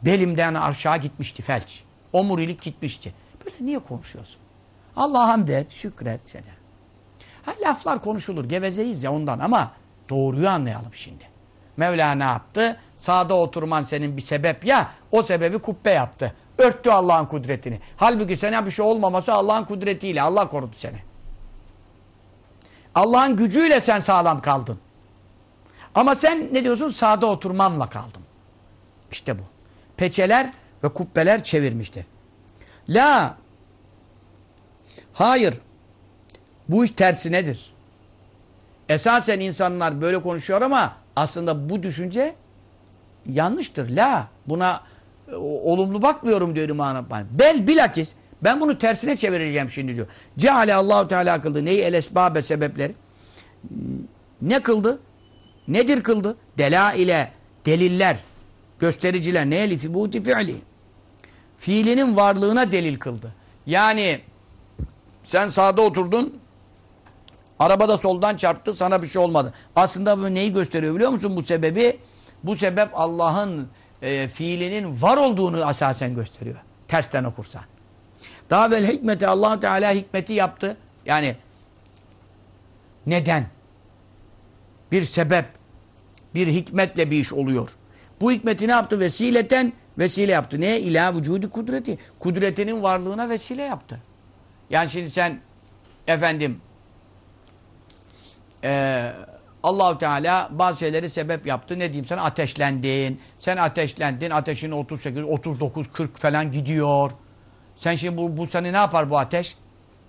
belimden aşağı gitmişti felç. Omurilik gitmişti. Böyle niye konuşuyorsun? Allah'a hamd et, şükret. Sene. Ha, laflar konuşulur. Gevezeyiz ya ondan ama doğruyu anlayalım şimdi. Mevla ne yaptı? Sağda oturman senin bir sebep ya. O sebebi kubbe yaptı. Örttü Allah'ın kudretini. Halbuki sana bir şey olmaması Allah'ın kudretiyle. Allah korudu seni. Allah'ın gücüyle sen sağlam kaldın. Ama sen ne diyorsun? Sağda oturmamla kaldım. İşte bu. Peçeler ve kubbeler çevirmiştir. La. Hayır. Bu iş tersinedir. Esasen insanlar böyle konuşuyor ama aslında bu düşünce yanlıştır. La. Buna e, olumlu bakmıyorum diyor İmam Bel bilakis ben bunu tersine çevireceğim şimdi diyor. Ceale Allahu Teala kıldı. Neyi el esbabe sebepleri? Ne kıldı? Nedir kıldı? Dela ile deliller, göstericiler neye litibuti fiili? Fiilinin varlığına delil kıldı. Yani sen sağda oturdun, arabada soldan çarptı, sana bir şey olmadı. Aslında bu neyi gösteriyor biliyor musun bu sebebi? Bu sebep Allah'ın e, fiilinin var olduğunu asasen gösteriyor. Tersten okursan. Daha vel hikmeti allah Teala hikmeti yaptı. Yani neden? Bir sebep, bir hikmetle bir iş oluyor. Bu hikmeti ne yaptı? Vesileten vesile yaptı. Neye? İlâ vücudi kudreti. Kudretinin varlığına vesile yaptı. Yani şimdi sen efendim e, Allahu Teala bazı şeyleri sebep yaptı. Ne diyeyim sana? Ateşlendin. Sen ateşlendin. Ateşin 38, 39, 40 falan gidiyor. Sen şimdi bu, bu seni ne yapar bu ateş?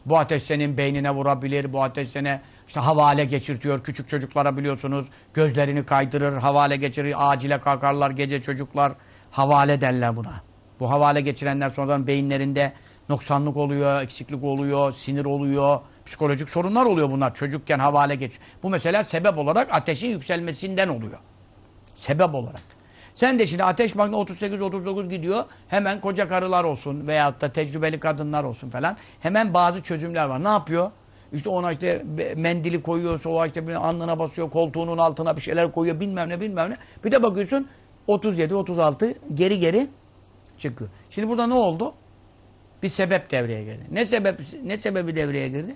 Bu ateş senin beynine vurabilir. Bu ateş seni işte havale geçirtiyor. Küçük çocuklara biliyorsunuz gözlerini kaydırır, havale geçirir. Acile kalkarlar gece çocuklar. Havale derler buna. Bu havale geçirenler sonradan beyinlerinde noksanlık oluyor, eksiklik oluyor, sinir oluyor. Psikolojik sorunlar oluyor bunlar. Çocukken havale geç. Bu mesela sebep olarak ateşin yükselmesinden oluyor. Sebep olarak. Sen de şimdi ateş makine 38-39 gidiyor. Hemen koca karılar olsun veyahut da tecrübeli kadınlar olsun falan. Hemen bazı çözümler var. Ne yapıyor? İşte ona işte mendili koyuyorsa o işte alnına basıyor, koltuğunun altına bir şeyler koyuyor bilmem ne bilmem ne. Bir de bakıyorsun 37-36 geri geri çıkıyor. Şimdi burada ne oldu? Bir sebep devreye girdi. Ne sebep ne sebebi devreye girdi?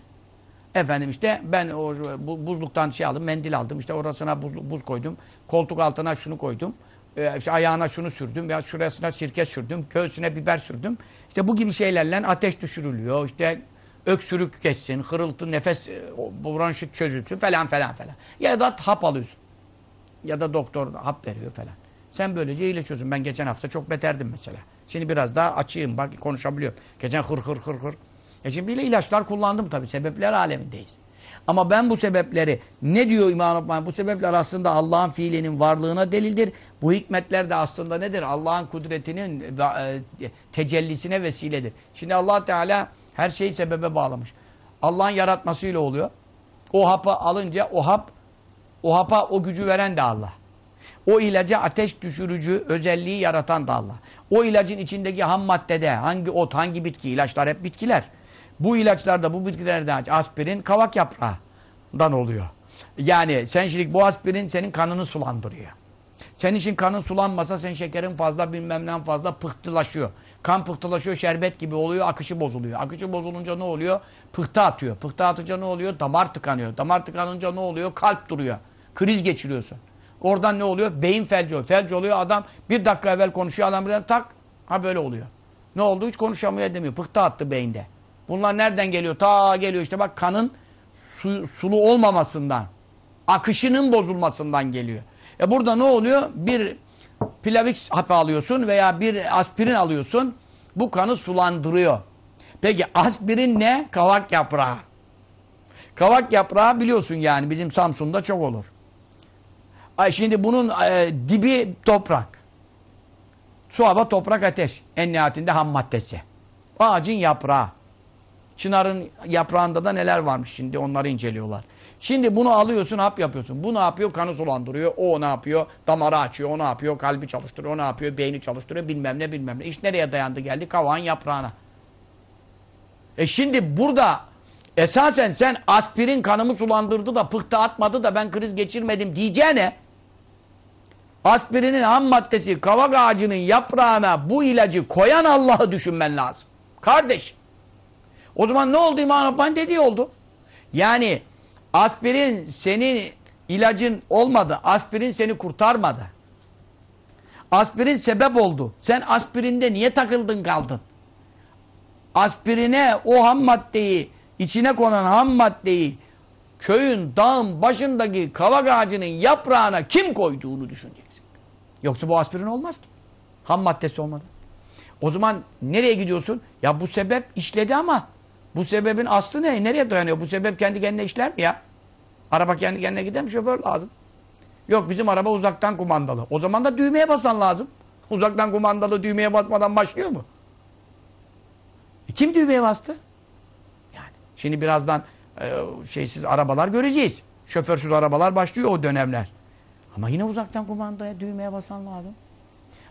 Efendim işte ben o buzluktan şey aldım, mendil aldım. İşte orasına buz, buz koydum. Koltuk altına şunu koydum. Ee, işte ayağına şunu sürdüm. Ya şurasına sirke sürdüm. Göğsüne biber sürdüm. İşte bu gibi şeylerle ateş düşürülüyor. İşte öksürük geçsin, hırıltı, nefes, e, bronşit çözülsün falan falan falan. Ya da hap alıyorsun. Ya da doktor hap veriyor falan. Sen böylece iyileşiyorsun. Ben geçen hafta çok beterdim mesela. Şimdi biraz daha açayım. Bak konuşabiliyorum. Geçen hır hır hır hır. E şimdi bile ilaçlar kullandım tabii. Sebepler alemindeyiz. Ama ben bu sebepleri ne diyor İmam Rabbani? Bu sebepler aslında Allah'ın fiilinin varlığına delildir. Bu hikmetler de aslında nedir? Allah'ın kudretinin e, tecellisine vesiledir. Şimdi Allah Teala her şeyi sebebe bağlamış. Allah'ın yaratmasıyla oluyor. O hapı alınca o hap o hapa o gücü veren de Allah. O ilaca ateş düşürücü özelliği yaratan da Allah. O ilacın içindeki ham maddede hangi ot, hangi bitki, ilaçlar hep bitkiler. Bu ilaçlarda, bu bitkilerde aspirin kavak yaprağından oluyor. Yani sen şimdi bu aspirin senin kanını sulandırıyor. Senin için kanın sulanmasa sen şekerin fazla bilmem ne fazla pıhtılaşıyor. Kan pıhtılaşıyor şerbet gibi oluyor akışı bozuluyor. Akışı bozulunca ne oluyor? Pıhtı atıyor. Pıhtı atınca ne oluyor? Damar tıkanıyor. Damar tıkanınca ne oluyor? Kalp duruyor. Kriz geçiriyorsun. Oradan ne oluyor? Beyin felci oluyor. Felci oluyor adam bir dakika evvel konuşuyor adam birden tak ha böyle oluyor. Ne oldu? Hiç konuşamıyor edemiyor. Pıhtı attı beyinde. Bunlar nereden geliyor? Ta geliyor işte bak kanın su, sulu olmamasından, akışının bozulmasından geliyor. E burada ne oluyor? Bir Plavix hapı alıyorsun veya bir aspirin alıyorsun. Bu kanı sulandırıyor. Peki aspirin ne? Kavak yaprağı. Kavak yaprağı biliyorsun yani bizim Samsun'da çok olur. Ay şimdi bunun e, dibi toprak. Su, hava, toprak, ateş. En nihayetinde ham maddesi. Ağacın yaprağı. Çınarın yaprağında da neler varmış şimdi onları inceliyorlar. Şimdi bunu alıyorsun hap yapıyorsun. Bu ne yapıyor? Kanı sulandırıyor. O ne yapıyor? Damarı açıyor. O ne yapıyor? Kalbi çalıştırıyor. O ne yapıyor? Beyni çalıştırıyor. Bilmem ne bilmem ne. İş nereye dayandı geldi? Kavağın yaprağına. E şimdi burada esasen sen aspirin kanımı sulandırdı da pıhtı atmadı da ben kriz geçirmedim diyeceğine aspirinin ham maddesi kavak ağacının yaprağına bu ilacı koyan Allah'ı düşünmen lazım. Kardeş. O zaman ne oldu İmam Rabbani dediği oldu. Yani aspirin senin ilacın olmadı. Aspirin seni kurtarmadı. Aspirin sebep oldu. Sen aspirinde niye takıldın kaldın? Aspirine o ham maddeyi, içine konan ham maddeyi köyün, dağın başındaki kavak ağacının yaprağına kim koyduğunu düşüneceksin. Yoksa bu aspirin olmaz ki. Ham maddesi olmadı. O zaman nereye gidiyorsun? Ya bu sebep işledi ama bu sebebin aslı ne? Nereye dayanıyor? Bu sebep kendi kendine işler mi ya? Araba kendi kendine gider mi? Şoför lazım. Yok bizim araba uzaktan kumandalı. O zaman da düğmeye basan lazım. Uzaktan kumandalı düğmeye basmadan başlıyor mu? E kim düğmeye bastı? Yani şimdi birazdan e, şeysiz arabalar göreceğiz. Şoförsüz arabalar başlıyor o dönemler. Ama yine uzaktan kumandaya düğmeye basan lazım.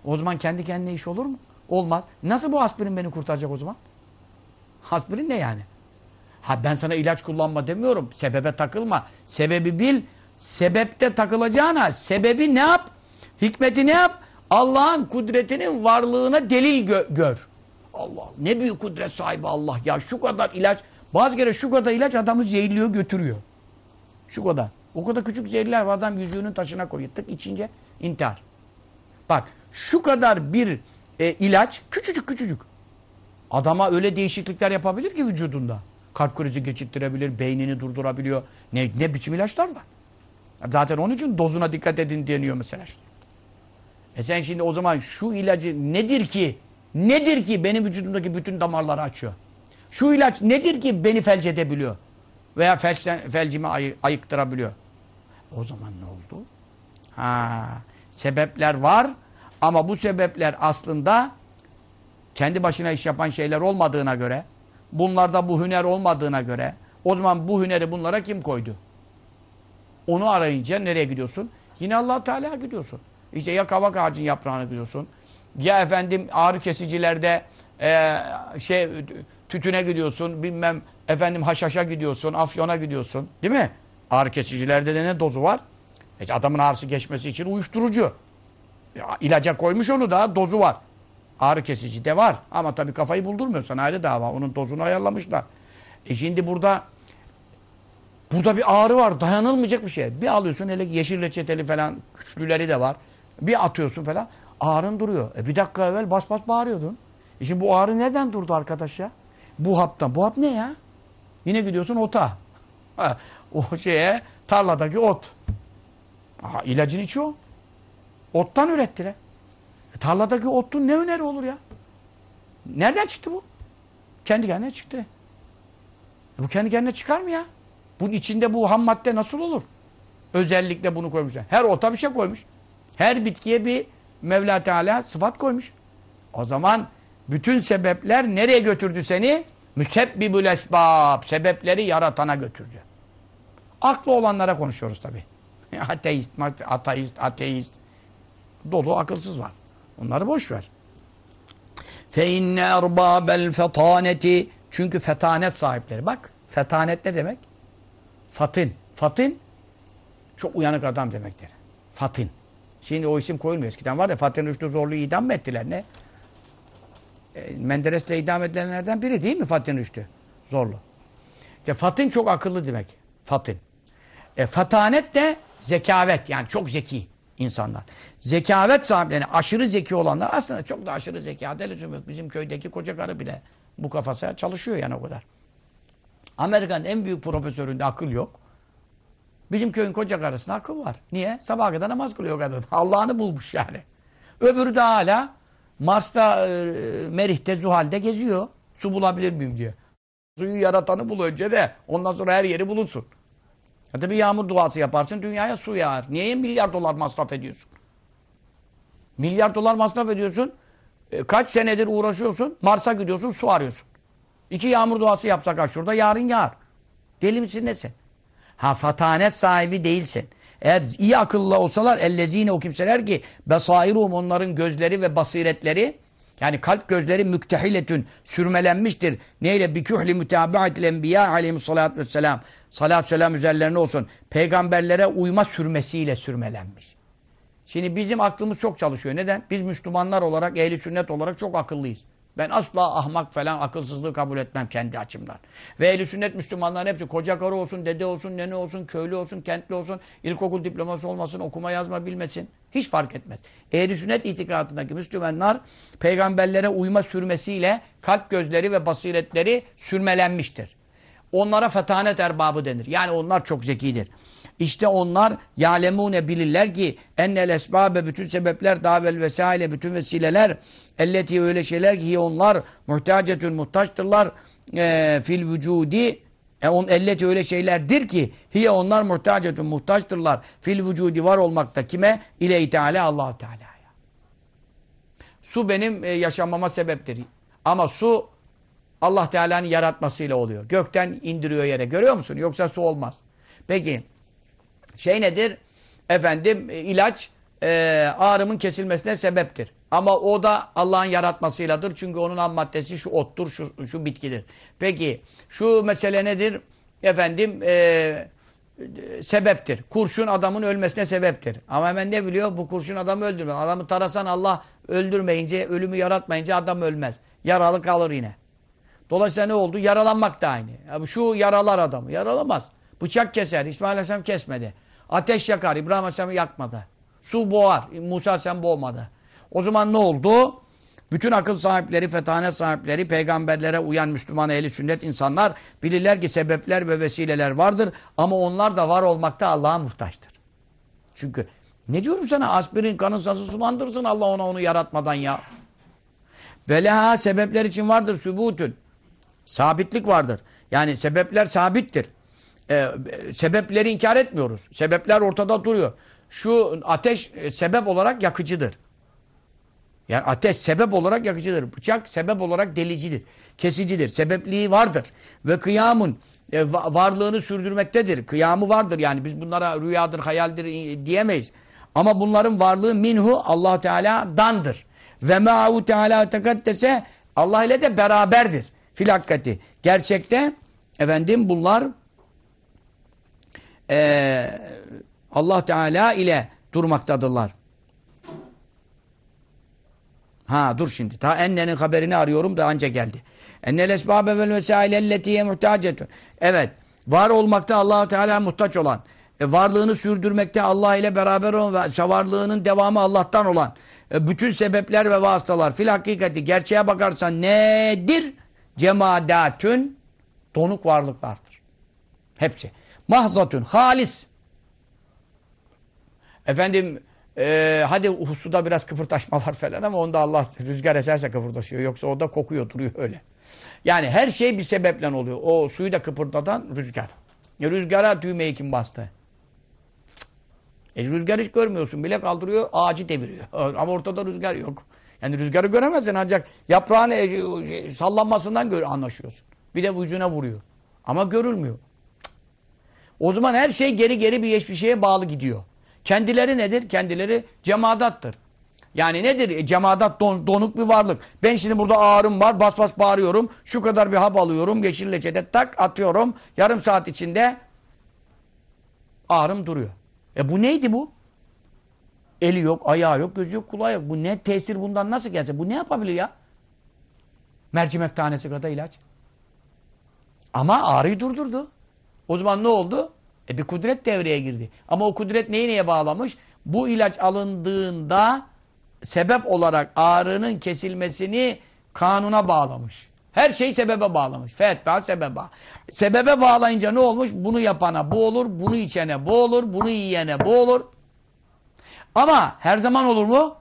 O zaman kendi kendine iş olur mu? Olmaz. Nasıl bu aspirin beni kurtaracak o zaman? Aspirin ne yani? Ha ben sana ilaç kullanma demiyorum. Sebebe takılma. Sebebi bil. Sebepte takılacağına sebebi ne yap? Hikmeti ne yap? Allah'ın kudretinin varlığına delil gö gör. Allah ne büyük kudret sahibi Allah ya şu kadar ilaç bazı kere şu kadar ilaç adamı zehirliyor götürüyor. Şu kadar. O kadar küçük zehirler var adam yüzüğünün taşına koyuyor. Tık içince intihar. Bak şu kadar bir e, ilaç küçücük küçücük. Adama öyle değişiklikler yapabilir ki vücudunda. Kalp krizi geçirttirebilir, beynini durdurabiliyor. Ne, ne biçim ilaçlar var. Zaten onun için dozuna dikkat edin deniyor mesela. Işte. E sen şimdi o zaman şu ilacı nedir ki? Nedir ki benim vücudumdaki bütün damarları açıyor? Şu ilaç nedir ki beni felç edebiliyor? Veya felçten, felcimi ayı, ayıktırabiliyor? O zaman ne oldu? Ha, sebepler var ama bu sebepler aslında kendi başına iş yapan şeyler olmadığına göre, bunlarda bu hüner olmadığına göre, o zaman bu hüneri bunlara kim koydu? Onu arayınca nereye gidiyorsun? Yine allah Teala'ya gidiyorsun. İşte ya kavak ağacın yaprağını gidiyorsun, ya efendim ağrı kesicilerde e, şey tütüne gidiyorsun, bilmem efendim haşhaşa gidiyorsun, afyona gidiyorsun. Değil mi? Ağrı kesicilerde de ne dozu var? E, adamın ağrısı geçmesi için uyuşturucu. Ya, ilaca koymuş onu da dozu var. Ağrı kesici de var. Ama tabii kafayı buldurmuyorsan ayrı dava. Onun dozunu ayarlamışlar. E şimdi burada burada bir ağrı var. Dayanılmayacak bir şey. Bir alıyorsun hele yeşil reçeteli falan güçlüleri de var. Bir atıyorsun falan. Ağrın duruyor. E bir dakika evvel bas bas bağırıyordun. E şimdi bu ağrı nereden durdu arkadaş ya? Bu haptan. Bu hap ne ya? Yine gidiyorsun ota. O şeye tarladaki ot. Aha, ilacın içi o. Ottan ürettiler. Tarladaki otun ne öneri olur ya? Nereden çıktı bu? Kendi kendine çıktı. E, bu kendi kendine çıkar mı ya? Bunun içinde bu ham madde nasıl olur? Özellikle bunu koymuşlar. Her ota bir şey koymuş. Her bitkiye bir Mevla Teala sıfat koymuş. O zaman bütün sebepler nereye götürdü seni? Müsebbibül esbab. Sebepleri yaratana götürdü. Aklı olanlara konuşuyoruz tabi. Ateist, ateist, ateist. Dolu akılsız var. Onları boş ver. Fe inne erbabel fetaneti çünkü fetanet sahipleri. Bak fetanet ne demek? Fatin. Fatin çok uyanık adam demektir. Fatin. Şimdi o isim koyulmuyor. Eskiden var ya Fatih Rüştü Zorlu'yu idam mı ettiler ne? E, Menderes'le idam edilenlerden biri değil mi Fatih Rüştü Zorlu? İşte Fatin çok akıllı demek. Fatin. E, fatanet de zekavet yani çok zeki insanlar. Zekavet sahipleri aşırı zeki olanlar aslında çok da aşırı zeki. Adelizm yok. Bizim köydeki koca karı bile bu kafasına çalışıyor yani o kadar. Amerika'nın en büyük profesöründe akıl yok. Bizim köyün koca karısına akıl var. Niye? Sabaha kadar namaz kılıyor kadın. Allah'ını bulmuş yani. Öbürü de hala Mars'ta, e, Merih'te, Zuhal'de geziyor. Su bulabilir miyim diye. Suyu yaratanı bul önce de. Ondan sonra her yeri bulunsun. Ya da bir yağmur duası yaparsın dünyaya su yağar. Niye milyar dolar masraf ediyorsun? Milyar dolar masraf ediyorsun. E, kaç senedir uğraşıyorsun. Mars'a gidiyorsun su arıyorsun. İki yağmur duası yapsak ha şurada yarın yağar. Deli misin ne sen? Ha fatanet sahibi değilsin. Eğer iyi akıllı olsalar ellezine o kimseler ki besairum onların gözleri ve basiretleri yani kalp gözleri müktehiletün sürmelenmiştir. Neyle? Bikühli müteabiatil enbiya aleyhissalatü vesselam. Salat selam üzerlerine olsun. Peygamberlere uyma sürmesiyle sürmelenmiş. Şimdi bizim aklımız çok çalışıyor. Neden? Biz Müslümanlar olarak, ehli sünnet olarak çok akıllıyız. Ben asla ahmak falan akılsızlığı kabul etmem kendi açımdan. Ve ehli sünnet Müslümanların hepsi koca karı olsun, dede olsun, nene olsun, köylü olsun, kentli olsun, ilkokul diploması olmasın, okuma yazma bilmesin. Hiç fark etmez. Ehli sünnet itikadındaki Müslümanlar peygamberlere uyma sürmesiyle kalp gözleri ve basiretleri sürmelenmiştir. Onlara fetanet erbabı denir. Yani onlar çok zekidir. İşte onlar yalemune bilirler ki ennel esbabe bütün sebepler davel vesaile bütün vesileler elleti öyle şeyler ki onlar muhtacetün muhtaçtırlar e, fil vücudi e, on, elleti öyle şeylerdir ki hiye onlar muhtacetün muhtaçtırlar fil vücudi var olmakta kime? İle-i Teala allah Teala'ya. Su benim e, yaşamama sebeptir. Ama su Allah Teala'nın yaratmasıyla oluyor. Gökten indiriyor yere. Görüyor musun? Yoksa su olmaz. Peki şey nedir? Efendim e, ilaç e, ağrımın kesilmesine sebeptir. Ama o da Allah'ın yaratmasıyladır. Çünkü onun ham maddesi şu ottur, şu, şu bitkidir. Peki şu mesele nedir? Efendim e, sebeptir. Kurşun adamın ölmesine sebeptir. Ama hemen ne biliyor? Bu kurşun adamı öldürmez. Adamı tarasan Allah öldürmeyince, ölümü yaratmayınca adam ölmez. Yaralı kalır yine. Dolayısıyla ne oldu? Yaralanmak da aynı. Şu yaralar adamı. Yaralamaz. Bıçak keser. İsmail Aleyhisselam kesmedi. Ateş yakar. İbrahim Aleyhisselam yakmadı. Su boğar. Musa Aleyhisselam boğmadı. O zaman ne oldu? Bütün akıl sahipleri, fetane sahipleri, peygamberlere uyan Müslüman ehli sünnet insanlar bilirler ki sebepler ve vesileler vardır. Ama onlar da var olmakta Allah'a muhtaçtır. Çünkü ne diyorum sana aspirin kanın sulandırsın Allah ona onu yaratmadan ya. Velaha sebepler için vardır sübutün. Sabitlik vardır. Yani sebepler sabittir. Ee, sebepleri inkar etmiyoruz. Sebepler ortada duruyor. Şu ateş e, sebep olarak yakıcıdır. Yani ateş sebep olarak yakıcıdır. Bıçak sebep olarak delicidir. Kesicidir. Sebepliği vardır. Ve kıyamun e, varlığını sürdürmektedir. Kıyamı vardır. Yani biz bunlara rüyadır, hayaldir e, diyemeyiz. Ama bunların varlığı minhu Allah Teala'dandır. Ve ma'u Teala tekaddese Allah ile de beraberdir. Fil. Gerçekte efendim bunlar e, Allah Teala ile durmaktadırlar. Ha dur şimdi. Ta ennenin haberini arıyorum da anca geldi. Ennel esbabe vel vesaile elletiye muhtacetun. Evet. Var olmakta allah Teala muhtaç olan. E, varlığını sürdürmekte Allah ile beraber olan ve varlığının devamı Allah'tan olan. E, bütün sebepler ve vasıtalar fil hakikati gerçeğe bakarsan nedir? Cemadatün donuk varlıklardır. Hepsi. Mahzatün halis. Efendim ee, hadi suda biraz kıpırtaşma var falan ama onda Allah rüzgar eserse kıpırdaşıyor. Yoksa o da kokuyor duruyor öyle. Yani her şey bir sebeple oluyor. O suyu da kıpırdatan rüzgar. E, rüzgara düğmeyi kim bastı? E, rüzgar hiç görmüyorsun bile kaldırıyor ağacı deviriyor. Ama ortada rüzgar yok. Yani rüzgarı göremezsin ancak yaprağın e, sallanmasından gör, anlaşıyorsun. Bir de vücuduna vuruyor. Ama görülmüyor. O zaman her şey geri geri bir bir şeye bağlı gidiyor. Kendileri nedir? Kendileri cemadattır. Yani nedir? E, cemadat don, donuk bir varlık. Ben şimdi burada ağrım var. Bas bas bağırıyorum. Şu kadar bir hap alıyorum. Yeşil leçede tak atıyorum. Yarım saat içinde ağrım duruyor. E bu neydi bu? Eli yok, ayağı yok, gözü yok, kulağı yok. Bu ne tesir bundan nasıl gelse? Bu ne yapabilir ya? Mercimek tanesi kadar ilaç. Ama ağrıyı durdurdu. O zaman ne oldu? E bir kudret devreye girdi. Ama o kudret neyi neye bağlamış? Bu ilaç alındığında sebep olarak ağrının kesilmesini kanuna bağlamış. Her şeyi sebebe bağlamış. Fetba sebebe. Sebebe bağlayınca ne olmuş? Bunu yapana bu olur, bunu içene bu olur, bunu yiyene bu olur. Ama her zaman olur mu?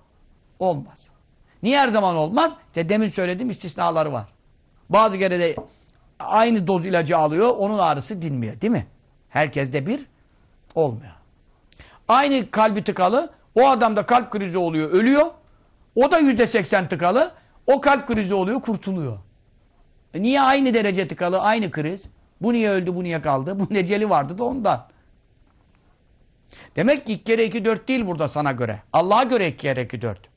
Olmaz. Niye her zaman olmaz? İşte demin söylediğim istisnaları var. Bazı kere de aynı doz ilacı alıyor, onun ağrısı dinmiyor değil mi? Herkeste bir olmuyor. Aynı kalbi tıkalı. O adamda kalp krizi oluyor, ölüyor. O da yüzde seksen tıkalı. O kalp krizi oluyor, kurtuluyor. E niye aynı derece tıkalı, aynı kriz? Bu niye öldü, bu niye kaldı? Bu neceli vardı da ondan. Demek ki iki kere iki dört değil burada sana göre. Allah'a göre iki kere iki dört.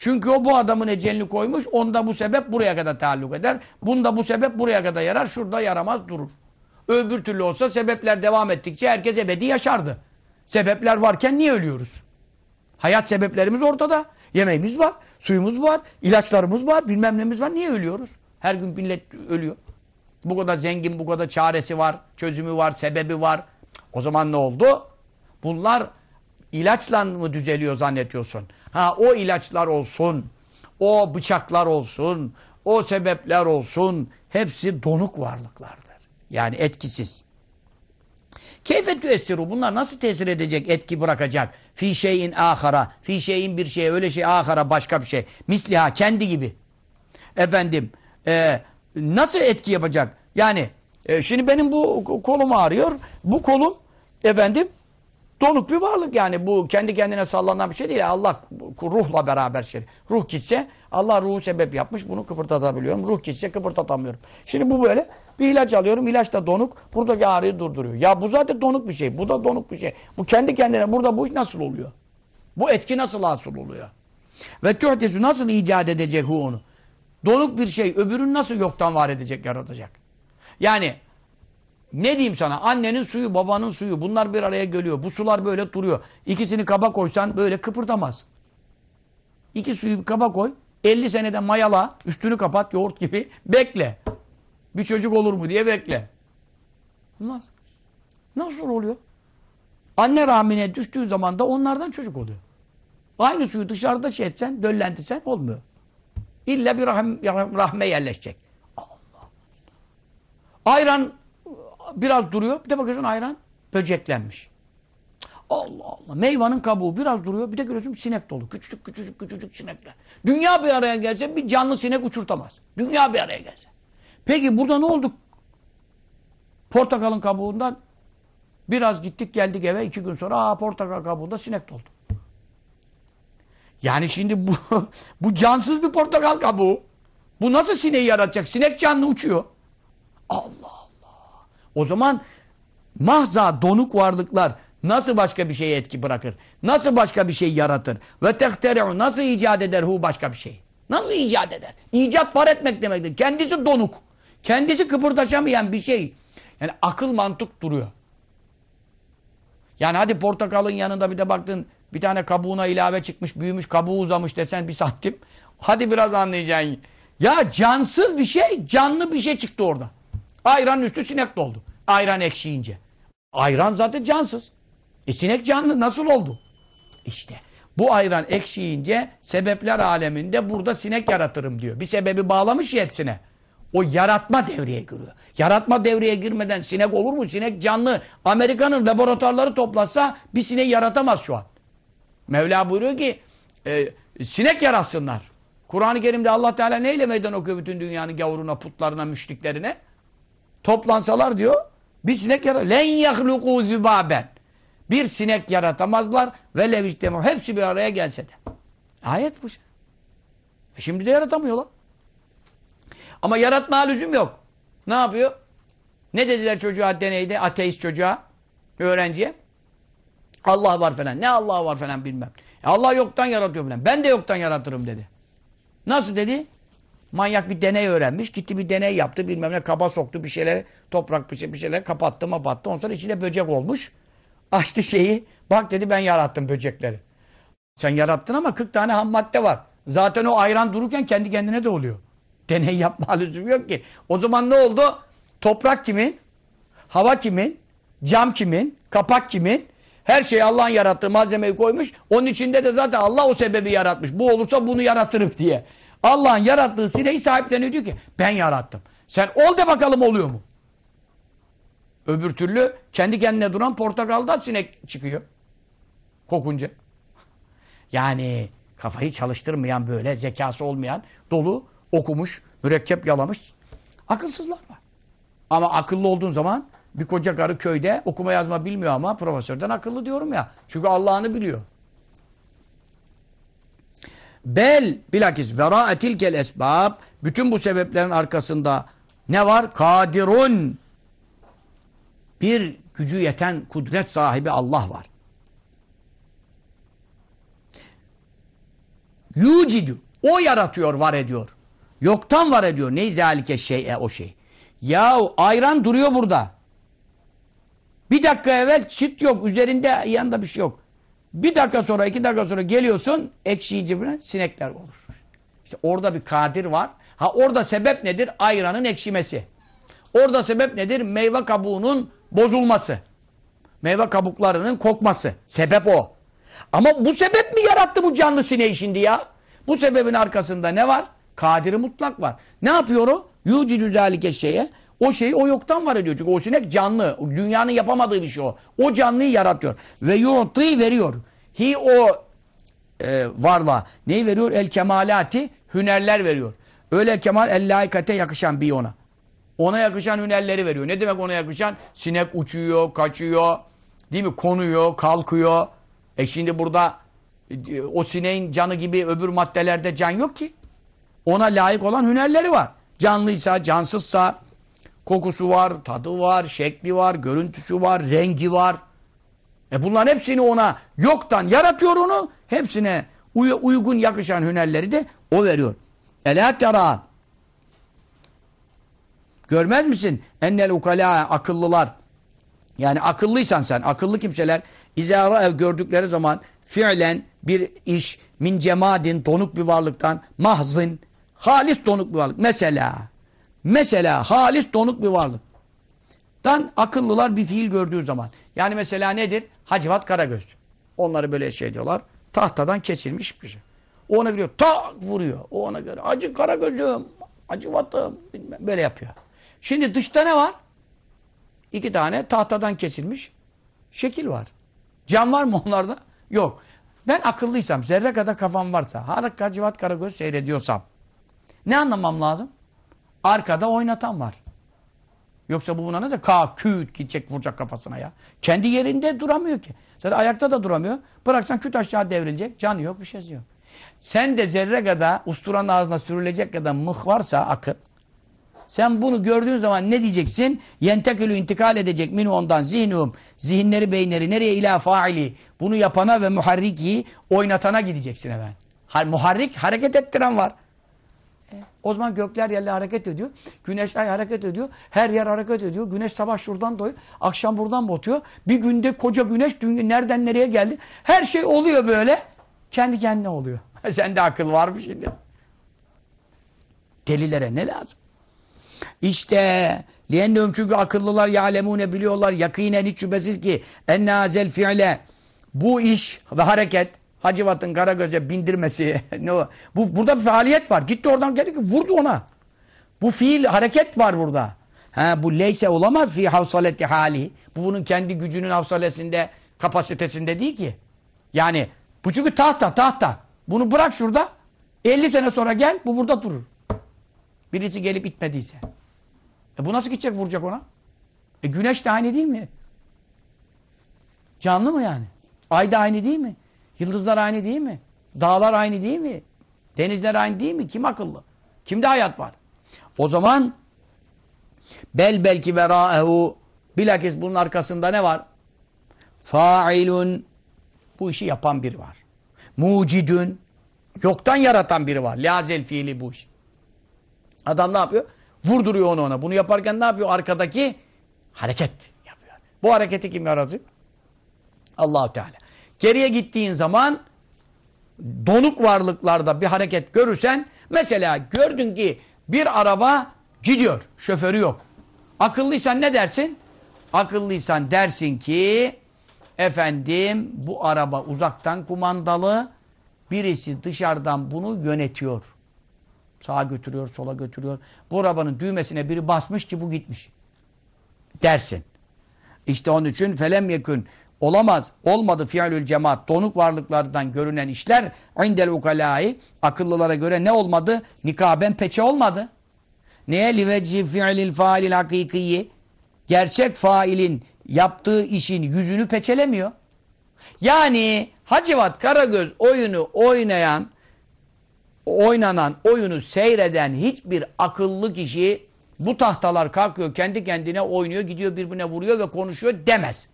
Çünkü o bu adamın ecelini koymuş. Onda bu sebep buraya kadar taalluk eder. Bunda bu sebep buraya kadar yarar. Şurada yaramaz durur. Öbür türlü olsa sebepler devam ettikçe herkes ebedi yaşardı. Sebepler varken niye ölüyoruz? Hayat sebeplerimiz ortada. Yemeğimiz var, suyumuz var, ilaçlarımız var, bilmem nemiz var. Niye ölüyoruz? Her gün millet ölüyor. Bu kadar zengin, bu kadar çaresi var, çözümü var, sebebi var. O zaman ne oldu? Bunlar ilaçla mı düzeliyor zannediyorsun? Ha o ilaçlar olsun, o bıçaklar olsun, o sebepler olsun. Hepsi donuk varlıklardır. Yani etkisiz. Keyfe tüessiru. Bunlar nasıl tesir edecek, etki bırakacak? Fi şeyin ahara. Fi şeyin bir şeye, öyle şey ahara başka bir şey. Misliha, kendi gibi. Efendim, e, nasıl etki yapacak? Yani, e, şimdi benim bu kolum ağrıyor. Bu kolum, efendim, donuk bir varlık yani. Bu kendi kendine sallanan bir şey değil. Allah ruhla beraber şey. Ruh gitse, Allah ruhu sebep yapmış. Bunu kıpırdatabiliyorum. Ruh gitse kıpırdatamıyorum. Şimdi bu böyle. Bir ilaç alıyorum. İlaç da donuk. Buradaki ağrıyı durduruyor. Ya bu zaten donuk bir şey. Bu da donuk bir şey. Bu kendi kendine burada bu iş nasıl oluyor? Bu etki nasıl hasıl oluyor? Ve tühdesü nasıl icat edecek onu? Donuk bir şey öbürünü nasıl yoktan var edecek, yaratacak? Yani ne diyeyim sana? Annenin suyu, babanın suyu bunlar bir araya geliyor. Bu sular böyle duruyor. İkisini kaba koysan böyle kıpırdamaz. İki suyu kaba koy. 50 senede mayala, üstünü kapat yoğurt gibi. Bekle. Bir çocuk olur mu diye bekle. Olmaz. Nasıl oluyor? Anne rahmine düştüğü zaman da onlardan çocuk oluyor. Aynı suyu dışarıda şey etsen, döllentisen olmuyor. İlla bir rahm, rahme yerleşecek. Allah. Ayran biraz duruyor. Bir de bakıyorsun ayran böceklenmiş. Allah Allah. Meyvanın kabuğu biraz duruyor. Bir de görüyorsun sinek dolu. Küçücük küçücük küçücük sinekler. Dünya bir araya gelse bir canlı sinek uçurtamaz. Dünya bir araya gelse. Peki burada ne oldu? Portakalın kabuğundan biraz gittik geldik eve iki gün sonra aa portakal kabuğunda sinek doldu. Yani şimdi bu bu cansız bir portakal kabuğu. Bu nasıl sineği yaratacak? Sinek canlı uçuyor. Allah. O zaman mahza donuk varlıklar nasıl başka bir şeye etki bırakır? Nasıl başka bir şey yaratır? Ve tehteri'u nasıl icat eder hu başka bir şey? Nasıl icat eder? İcat var etmek demektir. Kendisi donuk. Kendisi kıpırdaşamayan bir şey. Yani akıl mantık duruyor. Yani hadi portakalın yanında bir de baktın bir tane kabuğuna ilave çıkmış, büyümüş, kabuğu uzamış desen bir santim. Hadi biraz anlayacaksın. Ya cansız bir şey, canlı bir şey çıktı orada. Ayran üstü sinek doldu. Ayran ekşiyince. Ayran zaten cansız. E sinek canlı nasıl oldu? İşte bu ayran ekşiyince sebepler aleminde burada sinek yaratırım diyor. Bir sebebi bağlamış ya hepsine. O yaratma devreye giriyor. Yaratma devreye girmeden sinek olur mu? Sinek canlı. Amerika'nın laboratuvarları toplatsa bir sinek yaratamaz şu an. Mevla buyuruyor ki e, sinek yaratsınlar. Kur'an-ı Kerim'de Allah Teala neyle meydan okuyor bütün dünyanın gavuruna, putlarına, müşriklerine? Toplansalar diyor bir sinek yarat. Len yahluku zübaben. Bir sinek yaratamazlar ve leviştemu. Hepsi bir araya gelse de. Ayet bu. E şimdi de yaratamıyorlar. Ama yaratma lüzum yok. Ne yapıyor? Ne dediler çocuğa deneyde? Ateist çocuğa, öğrenciye. Allah var falan. Ne Allah var falan bilmem. E Allah yoktan yaratıyor falan. Ben de yoktan yaratırım dedi. Nasıl dedi? Manyak bir deney öğrenmiş. Gitti bir deney yaptı. Bilmem ne kaba soktu bir şeyler. Toprak bir, şey, bir şeyler kapattı mı battı. Ondan sonra içinde böcek olmuş. Açtı şeyi. Bak dedi ben yarattım böcekleri. Sen yarattın ama 40 tane ham madde var. Zaten o ayran dururken kendi kendine de oluyor. Deney yapma lüzum yok ki. O zaman ne oldu? Toprak kimin? Hava kimin? Cam kimin? Kapak kimin? Her şeyi Allah'ın yarattığı malzemeyi koymuş. Onun içinde de zaten Allah o sebebi yaratmış. Bu olursa bunu yaratırım diye. Allah'ın yarattığı sineği sahipleniyor diyor ki ben yarattım. Sen ol de bakalım oluyor mu? Öbür türlü kendi kendine duran portakaldan sinek çıkıyor. Kokunca. Yani kafayı çalıştırmayan böyle zekası olmayan dolu okumuş, mürekkep yalamış akılsızlar var. Ama akıllı olduğun zaman bir koca karı köyde okuma yazma bilmiyor ama profesörden akıllı diyorum ya. Çünkü Allah'ını biliyor. Bel bilakis vera etilkel esbab bütün bu sebeplerin arkasında ne var? Kadirun bir gücü yeten kudret sahibi Allah var. Yucidu o yaratıyor, var ediyor. Yoktan var ediyor. Ne zalike şey e, o şey. Ya ayran duruyor burada. Bir dakika evvel çit yok. Üzerinde yanında bir şey yok. Bir dakika sonra, iki dakika sonra geliyorsun, ekşiyici bir sinekler olur. İşte orada bir kadir var. Ha orada sebep nedir? Ayranın ekşimesi. Orada sebep nedir? Meyve kabuğunun bozulması. Meyve kabuklarının kokması. Sebep o. Ama bu sebep mi yarattı bu canlı sineği şimdi ya? Bu sebebin arkasında ne var? Kadiri mutlak var. Ne yapıyor o? Yucidü zâlike şeye. O şeyi o yoktan var ediyor. Çünkü o sinek canlı. Dünyanın yapamadığı bir şey o. O canlıyı yaratıyor. Ve yu'tî veriyor. Hi o e, varlığa. Neyi veriyor? El kemalati hünerler veriyor. Öyle kemal el laikate yakışan bir ona. Ona yakışan hünerleri veriyor. Ne demek ona yakışan? Sinek uçuyor, kaçıyor, değil mi? Konuyor, kalkıyor. E şimdi burada e, o sineğin canı gibi öbür maddelerde can yok ki. Ona layık olan hünerleri var. Canlıysa, cansızsa kokusu var, tadı var, şekli var, görüntüsü var, rengi var. E bunların hepsini ona yoktan yaratıyor onu. Hepsine uy uygun yakışan hünerleri de o veriyor. Ela tera Görmez misin? Ennel ukala akıllılar. Yani akıllıysan sen, akıllı kimseler izara ev gördükleri zaman fiilen bir iş min cemadin donuk bir varlıktan mahzın halis donuk bir varlık. Mesela mesela halis donuk bir varlık. Dan akıllılar bir fiil gördüğü zaman. Yani mesela nedir? Hacivat Karagöz. Onları böyle şey diyorlar. Tahtadan kesilmiş bir şey. O ona giriyor. Tak vuruyor. O ona göre. Acı Karagöz'üm. Acıvatım. Bilmem. Böyle yapıyor. Şimdi dışta ne var? İki tane tahtadan kesilmiş şekil var. Can var mı onlarda? Yok. Ben akıllıysam, zerre kadar kafam varsa, Harak Hacivat Karagöz seyrediyorsam ne anlamam lazım? Arkada oynatan var. Yoksa bu buna ne ka küt gidecek vuracak kafasına ya. Kendi yerinde duramıyor ki. Zaten ayakta da duramıyor. Bıraksan küt aşağı devrilecek. Canı yok bir şey yok. Sen de zerre kadar usturanın ağzına sürülecek kadar mıh varsa akıl. Sen bunu gördüğün zaman ne diyeceksin? Yentekülü intikal edecek min ondan zihnum. Zihinleri beyinleri nereye ila faili. Bunu yapana ve muharriki oynatana gideceksin hemen. Muharrik hareket ettiren var. O zaman gökler yerle hareket ediyor. Güneş ay hareket ediyor. Her yer hareket ediyor. Güneş sabah şuradan doğuyor. Akşam buradan batıyor. Bir günde koca güneş dünya nereden nereye geldi. Her şey oluyor böyle. Kendi kendine oluyor. Sende akıl var mı şimdi? Delilere ne lazım? İşte liyennehum çünkü akıllılar yalemune biliyorlar yakinen hiç şüphesiz ki ennazel fiile bu iş ve hareket Hacivat'ın Karagöz'e bindirmesi ne o? Bu, burada bir faaliyet var. Gitti oradan geldi ki vurdu ona. Bu fiil hareket var burada. Ha, bu leyse olamaz fi havsaleti hali. Bu bunun kendi gücünün havsalesinde kapasitesinde değil ki. Yani bu çünkü tahta tahta. Bunu bırak şurada. 50 sene sonra gel bu burada durur. Birisi gelip itmediyse. E bu nasıl gidecek vuracak ona? E güneş de aynı değil mi? Canlı mı yani? Ay da aynı değil mi? Yıldızlar aynı değil mi? Dağlar aynı değil mi? Denizler aynı değil mi? Kim akıllı? Kimde hayat var? O zaman bel belki verâehu bilakis bunun arkasında ne var? Failun bu işi yapan biri var. Mucidün yoktan yaratan biri var. Lazel fiili bu iş. Adam ne yapıyor? Vurduruyor onu ona. Bunu yaparken ne yapıyor? Arkadaki hareket yapıyor. Bu hareketi kim yaratıyor? Allahu Teala. Geriye gittiğin zaman donuk varlıklarda bir hareket görürsen mesela gördün ki bir araba gidiyor. Şoförü yok. Akıllıysan ne dersin? Akıllıysan dersin ki efendim bu araba uzaktan kumandalı birisi dışarıdan bunu yönetiyor. Sağa götürüyor, sola götürüyor. Bu arabanın düğmesine biri basmış ki bu gitmiş. Dersin. İşte onun için felem yekün olamaz. Olmadı fiilül cemaat. Donuk varlıklardan görünen işler indel ukalai akıllılara göre ne olmadı? Nikaben peçe olmadı. Neye liveci fiilil failil hakikiyi? Gerçek failin yaptığı işin yüzünü peçelemiyor. Yani Hacivat Karagöz oyunu oynayan oynanan oyunu seyreden hiçbir akıllı kişi bu tahtalar kalkıyor kendi kendine oynuyor gidiyor birbirine vuruyor ve konuşuyor demez.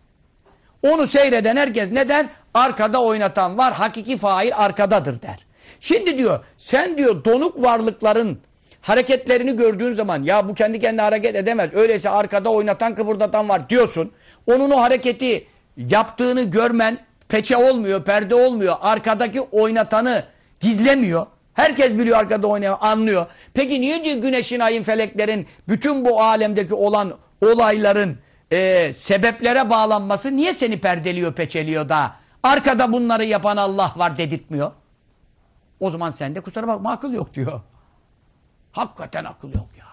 Onu seyreden herkes ne der? Arkada oynatan var hakiki fail arkadadır der. Şimdi diyor sen diyor donuk varlıkların hareketlerini gördüğün zaman ya bu kendi kendine hareket edemez öyleyse arkada oynatan kıpırdatan var diyorsun. Onun o hareketi yaptığını görmen peçe olmuyor, perde olmuyor. Arkadaki oynatanı gizlemiyor. Herkes biliyor arkada oynayan, anlıyor. Peki niye diyor güneşin, ayın, feleklerin, bütün bu alemdeki olan olayların e, sebeplere bağlanması niye seni perdeliyor, peçeliyor da arkada bunları yapan Allah var dedirtmiyor? O zaman sende kusura bakma akıl yok diyor. Hakikaten akıl yok ya.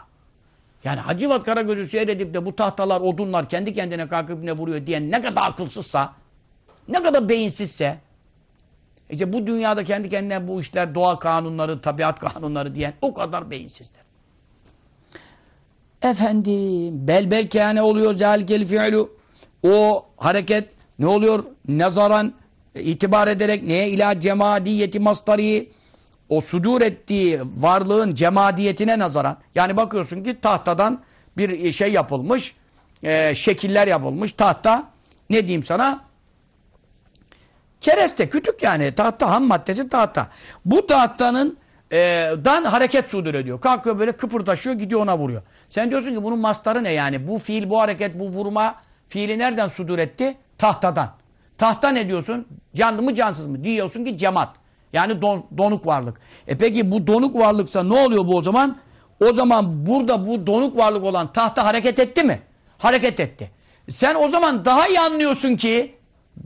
Yani Hacivat Karagöz'ü seyredip de bu tahtalar, odunlar kendi kendine kalkıp ne vuruyor diyen ne kadar akılsızsa, ne kadar beyinsizse, işte bu dünyada kendi kendine bu işler doğa kanunları, tabiat kanunları diyen o kadar beyinsizdir. Efendim, bel bel kâne oluyor zâlikel fi'lu. O hareket ne oluyor? Nazaran itibar ederek neye? İlâ cemadiyeti mastari o sudur ettiği varlığın cemadiyetine nazaran. Yani bakıyorsun ki tahtadan bir şey yapılmış, e, şekiller yapılmış. Tahta ne diyeyim sana? Kereste, kütük yani. Tahta, ham maddesi tahta. Bu tahtanın e, dan hareket sudur ediyor. Kalkıyor böyle kıpırdaşıyor, gidiyor ona vuruyor. Sen diyorsun ki bunun mastarı ne yani? Bu fiil, bu hareket, bu vurma fiili nereden sudur etti? Tahtadan. Tahta ne diyorsun? Canlı mı cansız mı? Diyorsun ki cemat. Yani don, donuk varlık. E peki bu donuk varlıksa ne oluyor bu o zaman? O zaman burada bu donuk varlık olan tahta hareket etti mi? Hareket etti. Sen o zaman daha iyi anlıyorsun ki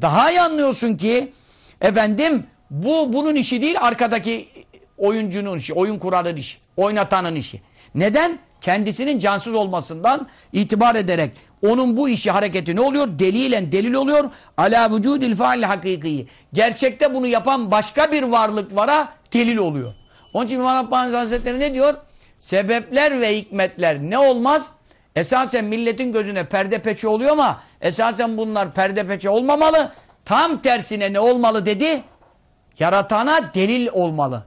daha iyi anlıyorsun ki efendim bu bunun işi değil arkadaki oyuncunun işi, oyun kuranın işi, oynatanın işi. Neden? Kendisinin cansız olmasından itibar ederek onun bu işi hareketi ne oluyor? Delilen delil oluyor. Ala vücudil faal hakiki. Gerçekte bunu yapan başka bir varlık vara delil oluyor. Onun için İmam Rabbani Hazretleri ne diyor? Sebepler ve hikmetler ne olmaz? Esasen milletin gözüne perde peçe oluyor ama esasen bunlar perde peçe olmamalı. Tam tersine ne olmalı dedi? Yaratana delil olmalı.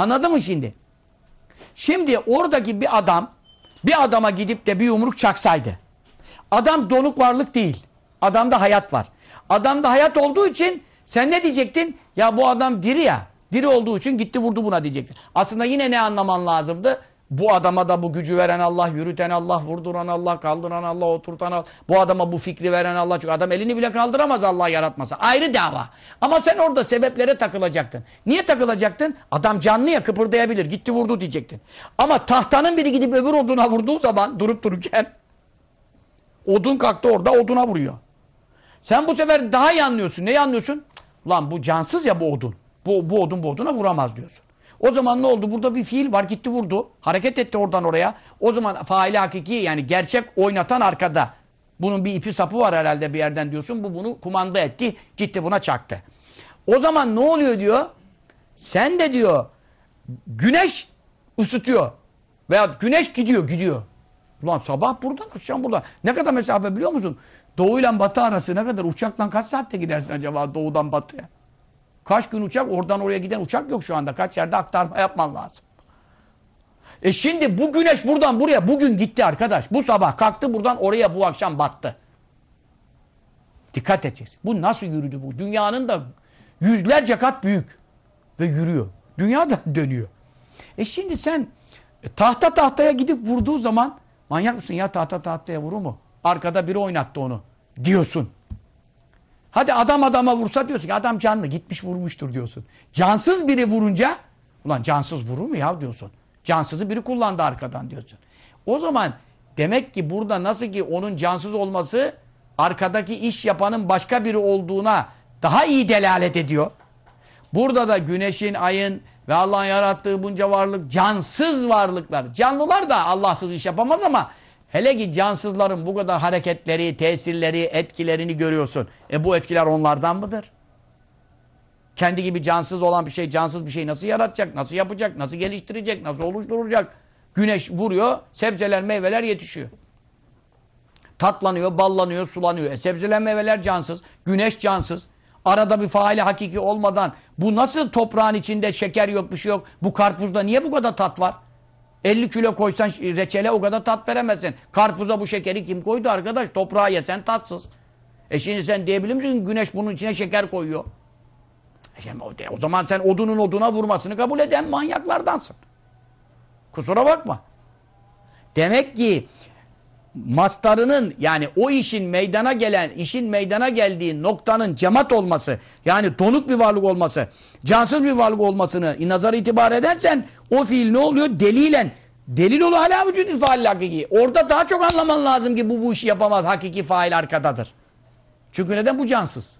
Anladın mı şimdi? Şimdi oradaki bir adam bir adama gidip de bir yumruk çaksaydı. Adam donuk varlık değil. Adamda hayat var. Adamda hayat olduğu için sen ne diyecektin? Ya bu adam diri ya. Diri olduğu için gitti vurdu buna diyecektin. Aslında yine ne anlaman lazımdı? Bu adama da bu gücü veren Allah, yürüten Allah, vurduran Allah, kaldıran Allah, oturtan Allah. Bu adama bu fikri veren Allah. Çünkü adam elini bile kaldıramaz Allah yaratmasa. Ayrı dava. Ama sen orada sebeplere takılacaktın. Niye takılacaktın? Adam canlı ya kıpırdayabilir. Gitti vurdu diyecektin. Ama tahtanın biri gidip öbür oduna vurduğu zaman durup dururken odun kalktı orada oduna vuruyor. Sen bu sefer daha iyi anlıyorsun. Neyi anlıyorsun? Lan bu cansız ya bu odun. Bu, bu odun bu oduna vuramaz diyorsun. O zaman ne oldu? Burada bir fiil var gitti vurdu. Hareket etti oradan oraya. O zaman faili hakiki yani gerçek oynatan arkada. Bunun bir ipi sapı var herhalde bir yerden diyorsun. Bu bunu kumanda etti. Gitti buna çaktı. O zaman ne oluyor diyor? Sen de diyor güneş ısıtıyor. Veya güneş gidiyor gidiyor. Ulan sabah buradan akşam buradan. Ne kadar mesafe biliyor musun? Doğu ile batı arası ne kadar? Uçakla kaç saatte gidersin acaba doğudan batıya? Kaç gün uçak? Oradan oraya giden uçak yok şu anda. Kaç yerde aktarma yapman lazım. E şimdi bu güneş buradan buraya bugün gitti arkadaş. Bu sabah kalktı buradan oraya bu akşam battı. Dikkat edeceksin. Bu nasıl yürüdü bu? Dünyanın da yüzlerce kat büyük. Ve yürüyor. Dünya da dönüyor. E şimdi sen e, tahta tahtaya gidip vurduğu zaman manyak mısın ya tahta tahtaya vurur mu? Arkada biri oynattı onu diyorsun. Hadi adam adama vursa diyorsun ki adam canlı gitmiş vurmuştur diyorsun. Cansız biri vurunca ulan cansız vurur mu ya diyorsun. Cansızı biri kullandı arkadan diyorsun. O zaman demek ki burada nasıl ki onun cansız olması arkadaki iş yapanın başka biri olduğuna daha iyi delalet ediyor. Burada da güneşin, ayın ve Allah'ın yarattığı bunca varlık cansız varlıklar. Canlılar da Allahsız iş yapamaz ama Hele ki cansızların bu kadar hareketleri, tesirleri, etkilerini görüyorsun. E bu etkiler onlardan mıdır? Kendi gibi cansız olan bir şey, cansız bir şey nasıl yaratacak, nasıl yapacak, nasıl geliştirecek, nasıl oluşturacak? Güneş vuruyor, sebzeler, meyveler yetişiyor. Tatlanıyor, ballanıyor, sulanıyor. E sebzeler, meyveler cansız, güneş cansız. Arada bir faali hakiki olmadan bu nasıl toprağın içinde şeker yok, bir şey yok. Bu karpuzda niye bu kadar tat var? 50 kilo koysan reçele o kadar tat veremezsin. Karpuza bu şekeri kim koydu arkadaş? Toprağa yesen tatsız. E şimdi sen diyebilir misin güneş bunun içine şeker koyuyor. E şimdi o zaman sen odunun oduna vurmasını kabul eden manyaklardansın. Kusura bakma. Demek ki mastarının yani o işin meydana gelen, işin meydana geldiği noktanın cemaat olması, yani donuk bir varlık olması, cansız bir varlık olmasını nazar itibar edersen o fiil ne oluyor? Delilen delil olu hala vücudil faal hakiki. Orada daha çok anlaman lazım ki bu bu işi yapamaz. Hakiki fail arkadadır. Çünkü neden? Bu cansız.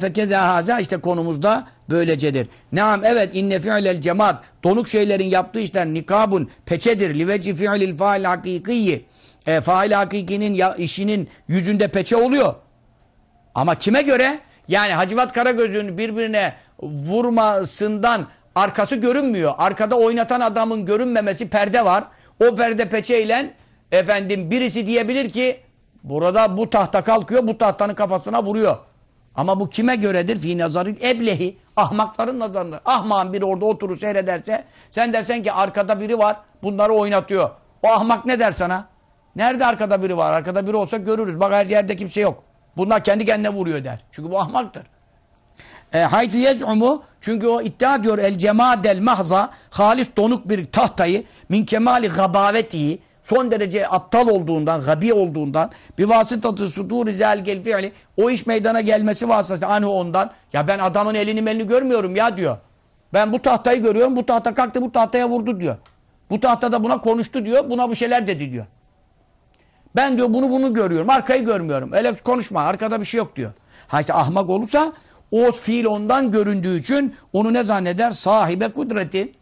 Fekeza haza işte konumuzda böylecedir. Naam evet inne fi'lel cemaat donuk şeylerin yaptığı işler nikabun peçedir. Liveci fi'lil fail hakikiyi. E, fail hakikinin ya, işinin yüzünde peçe oluyor. Ama kime göre? Yani Hacivat Karagöz'ün birbirine vurmasından arkası görünmüyor. Arkada oynatan adamın görünmemesi perde var. O perde peçeyle efendim birisi diyebilir ki burada bu tahta kalkıyor bu tahtanın kafasına vuruyor. Ama bu kime göredir? Fi nazaril eblehi. Ahmakların nazarında. Ahmağın biri orada oturur seyrederse sen dersen ki arkada biri var bunları oynatıyor. O ahmak ne der sana? Nerede arkada biri var? Arkada biri olsa görürüz. Bak her yerde kimse yok. Bunlar kendi kendine vuruyor der. Çünkü bu ahmaktır. E, Haytı yez'umu çünkü o iddia diyor el cemadel mahza halis donuk bir tahtayı min kemali gabavetihi son derece aptal olduğundan, gabi olduğundan bir vasıtatı sudur zel gel fiili o iş meydana gelmesi vasıtası anhu ondan ya ben adamın elini melini görmüyorum ya diyor. Ben bu tahtayı görüyorum. Bu tahta kalktı bu tahtaya vurdu diyor. Bu tahtada buna konuştu diyor. Buna bir şeyler dedi diyor. Ben diyor bunu bunu görüyorum. Arkayı görmüyorum. Öyle konuşma. Arkada bir şey yok diyor. Ha işte ahmak olursa o fiil ondan göründüğü için onu ne zanneder? Sahibe kudreti.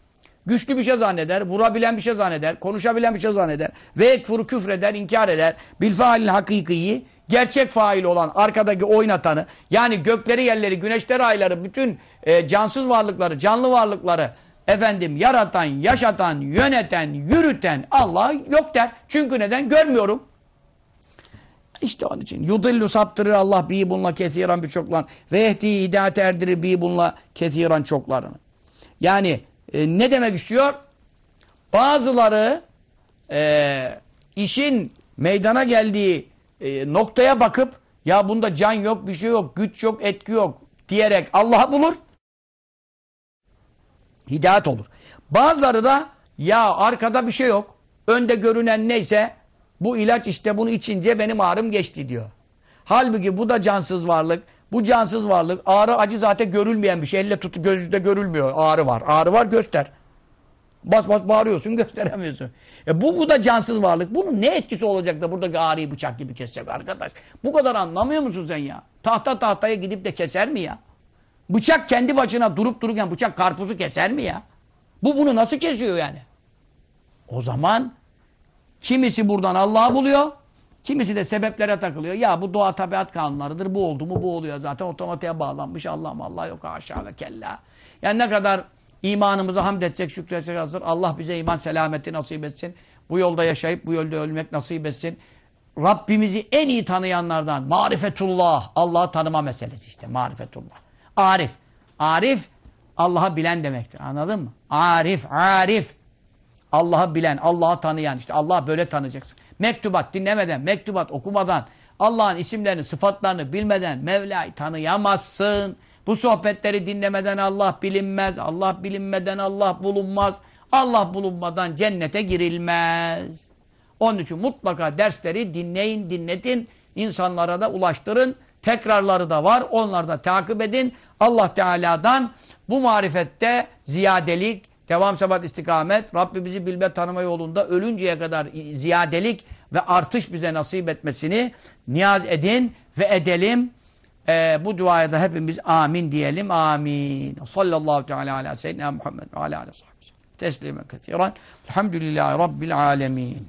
Güçlü bir şey zanneder, vurabilen bir şey zanneder, konuşabilen bir şey zanneder. Ve ekfuru küfreder, inkar eder. Bil failin hakikiyi, gerçek fail olan arkadaki oynatanı, yani gökleri, yerleri, güneşleri, ayları, bütün e, cansız varlıkları, canlı varlıkları, efendim yaratan, yaşatan, yöneten, yürüten Allah yok der. Çünkü neden? Görmüyorum. İşte onun için. Yudillu saptırır Allah bi bununla kesiran birçoklar. Ve ehdi hidayet erdirir bi bununla kesiran çoklarını. Yani e, ne demek istiyor? Bazıları e, işin meydana geldiği e, noktaya bakıp ya bunda can yok, bir şey yok, güç yok, etki yok diyerek Allah'ı bulur. Hidayet olur. Bazıları da ya arkada bir şey yok. Önde görünen neyse bu ilaç işte bunu içince benim ağrım geçti diyor. Halbuki bu da cansız varlık. Bu cansız varlık. Ağrı acı zaten görülmeyen bir şey. Elle tutu gözünde görülmüyor. Ağrı var. Ağrı var göster. Bas bas bağırıyorsun gösteremiyorsun. E bu, bu da cansız varlık. Bunun ne etkisi olacak da buradaki ağrıyı bıçak gibi kesecek arkadaş? Bu kadar anlamıyor musun sen ya? Tahta tahtaya gidip de keser mi ya? Bıçak kendi başına durup dururken bıçak karpuzu keser mi ya? Bu bunu nasıl kesiyor yani? O zaman kimisi buradan Allah'ı buluyor. Kimisi de sebeplere takılıyor. Ya bu doğa tabiat kanunlarıdır. Bu oldu mu bu oluyor zaten. Otomatiğe bağlanmış. Allah Allah yok ve kella. Yani ne kadar imanımıza hamd edecek, şükredecek hazır. Allah bize iman selameti nasip etsin. Bu yolda yaşayıp bu yolda ölmek nasip etsin. Rabbimizi en iyi tanıyanlardan marifetullah. Allah'ı tanıma meselesi işte marifetullah. Arif. Arif Allah'ı bilen demektir. Anladın mı? Arif, arif. Allah'ı bilen, Allah'ı tanıyan. işte Allah böyle tanıyacaksın. Mektubat dinlemeden, mektubat okumadan, Allah'ın isimlerini, sıfatlarını bilmeden Mevla'yı tanıyamazsın. Bu sohbetleri dinlemeden Allah bilinmez. Allah bilinmeden Allah bulunmaz. Allah bulunmadan cennete girilmez. Onun için mutlaka dersleri dinleyin, dinletin. insanlara da ulaştırın. Tekrarları da var. Onları da takip edin. Allah Teala'dan bu marifette ziyadelik, Devam sebat istikamet. Rabbimizi bilme tanıma yolunda ölünceye kadar ziyadelik ve artış bize nasip etmesini niyaz edin ve edelim. Ee, bu duaya da hepimiz amin diyelim. Amin. Sallallahu teala ala seyyidina Muhammed ve ala ala sahibi. Teslimen kesiren. Elhamdülillahi Rabbil alemin.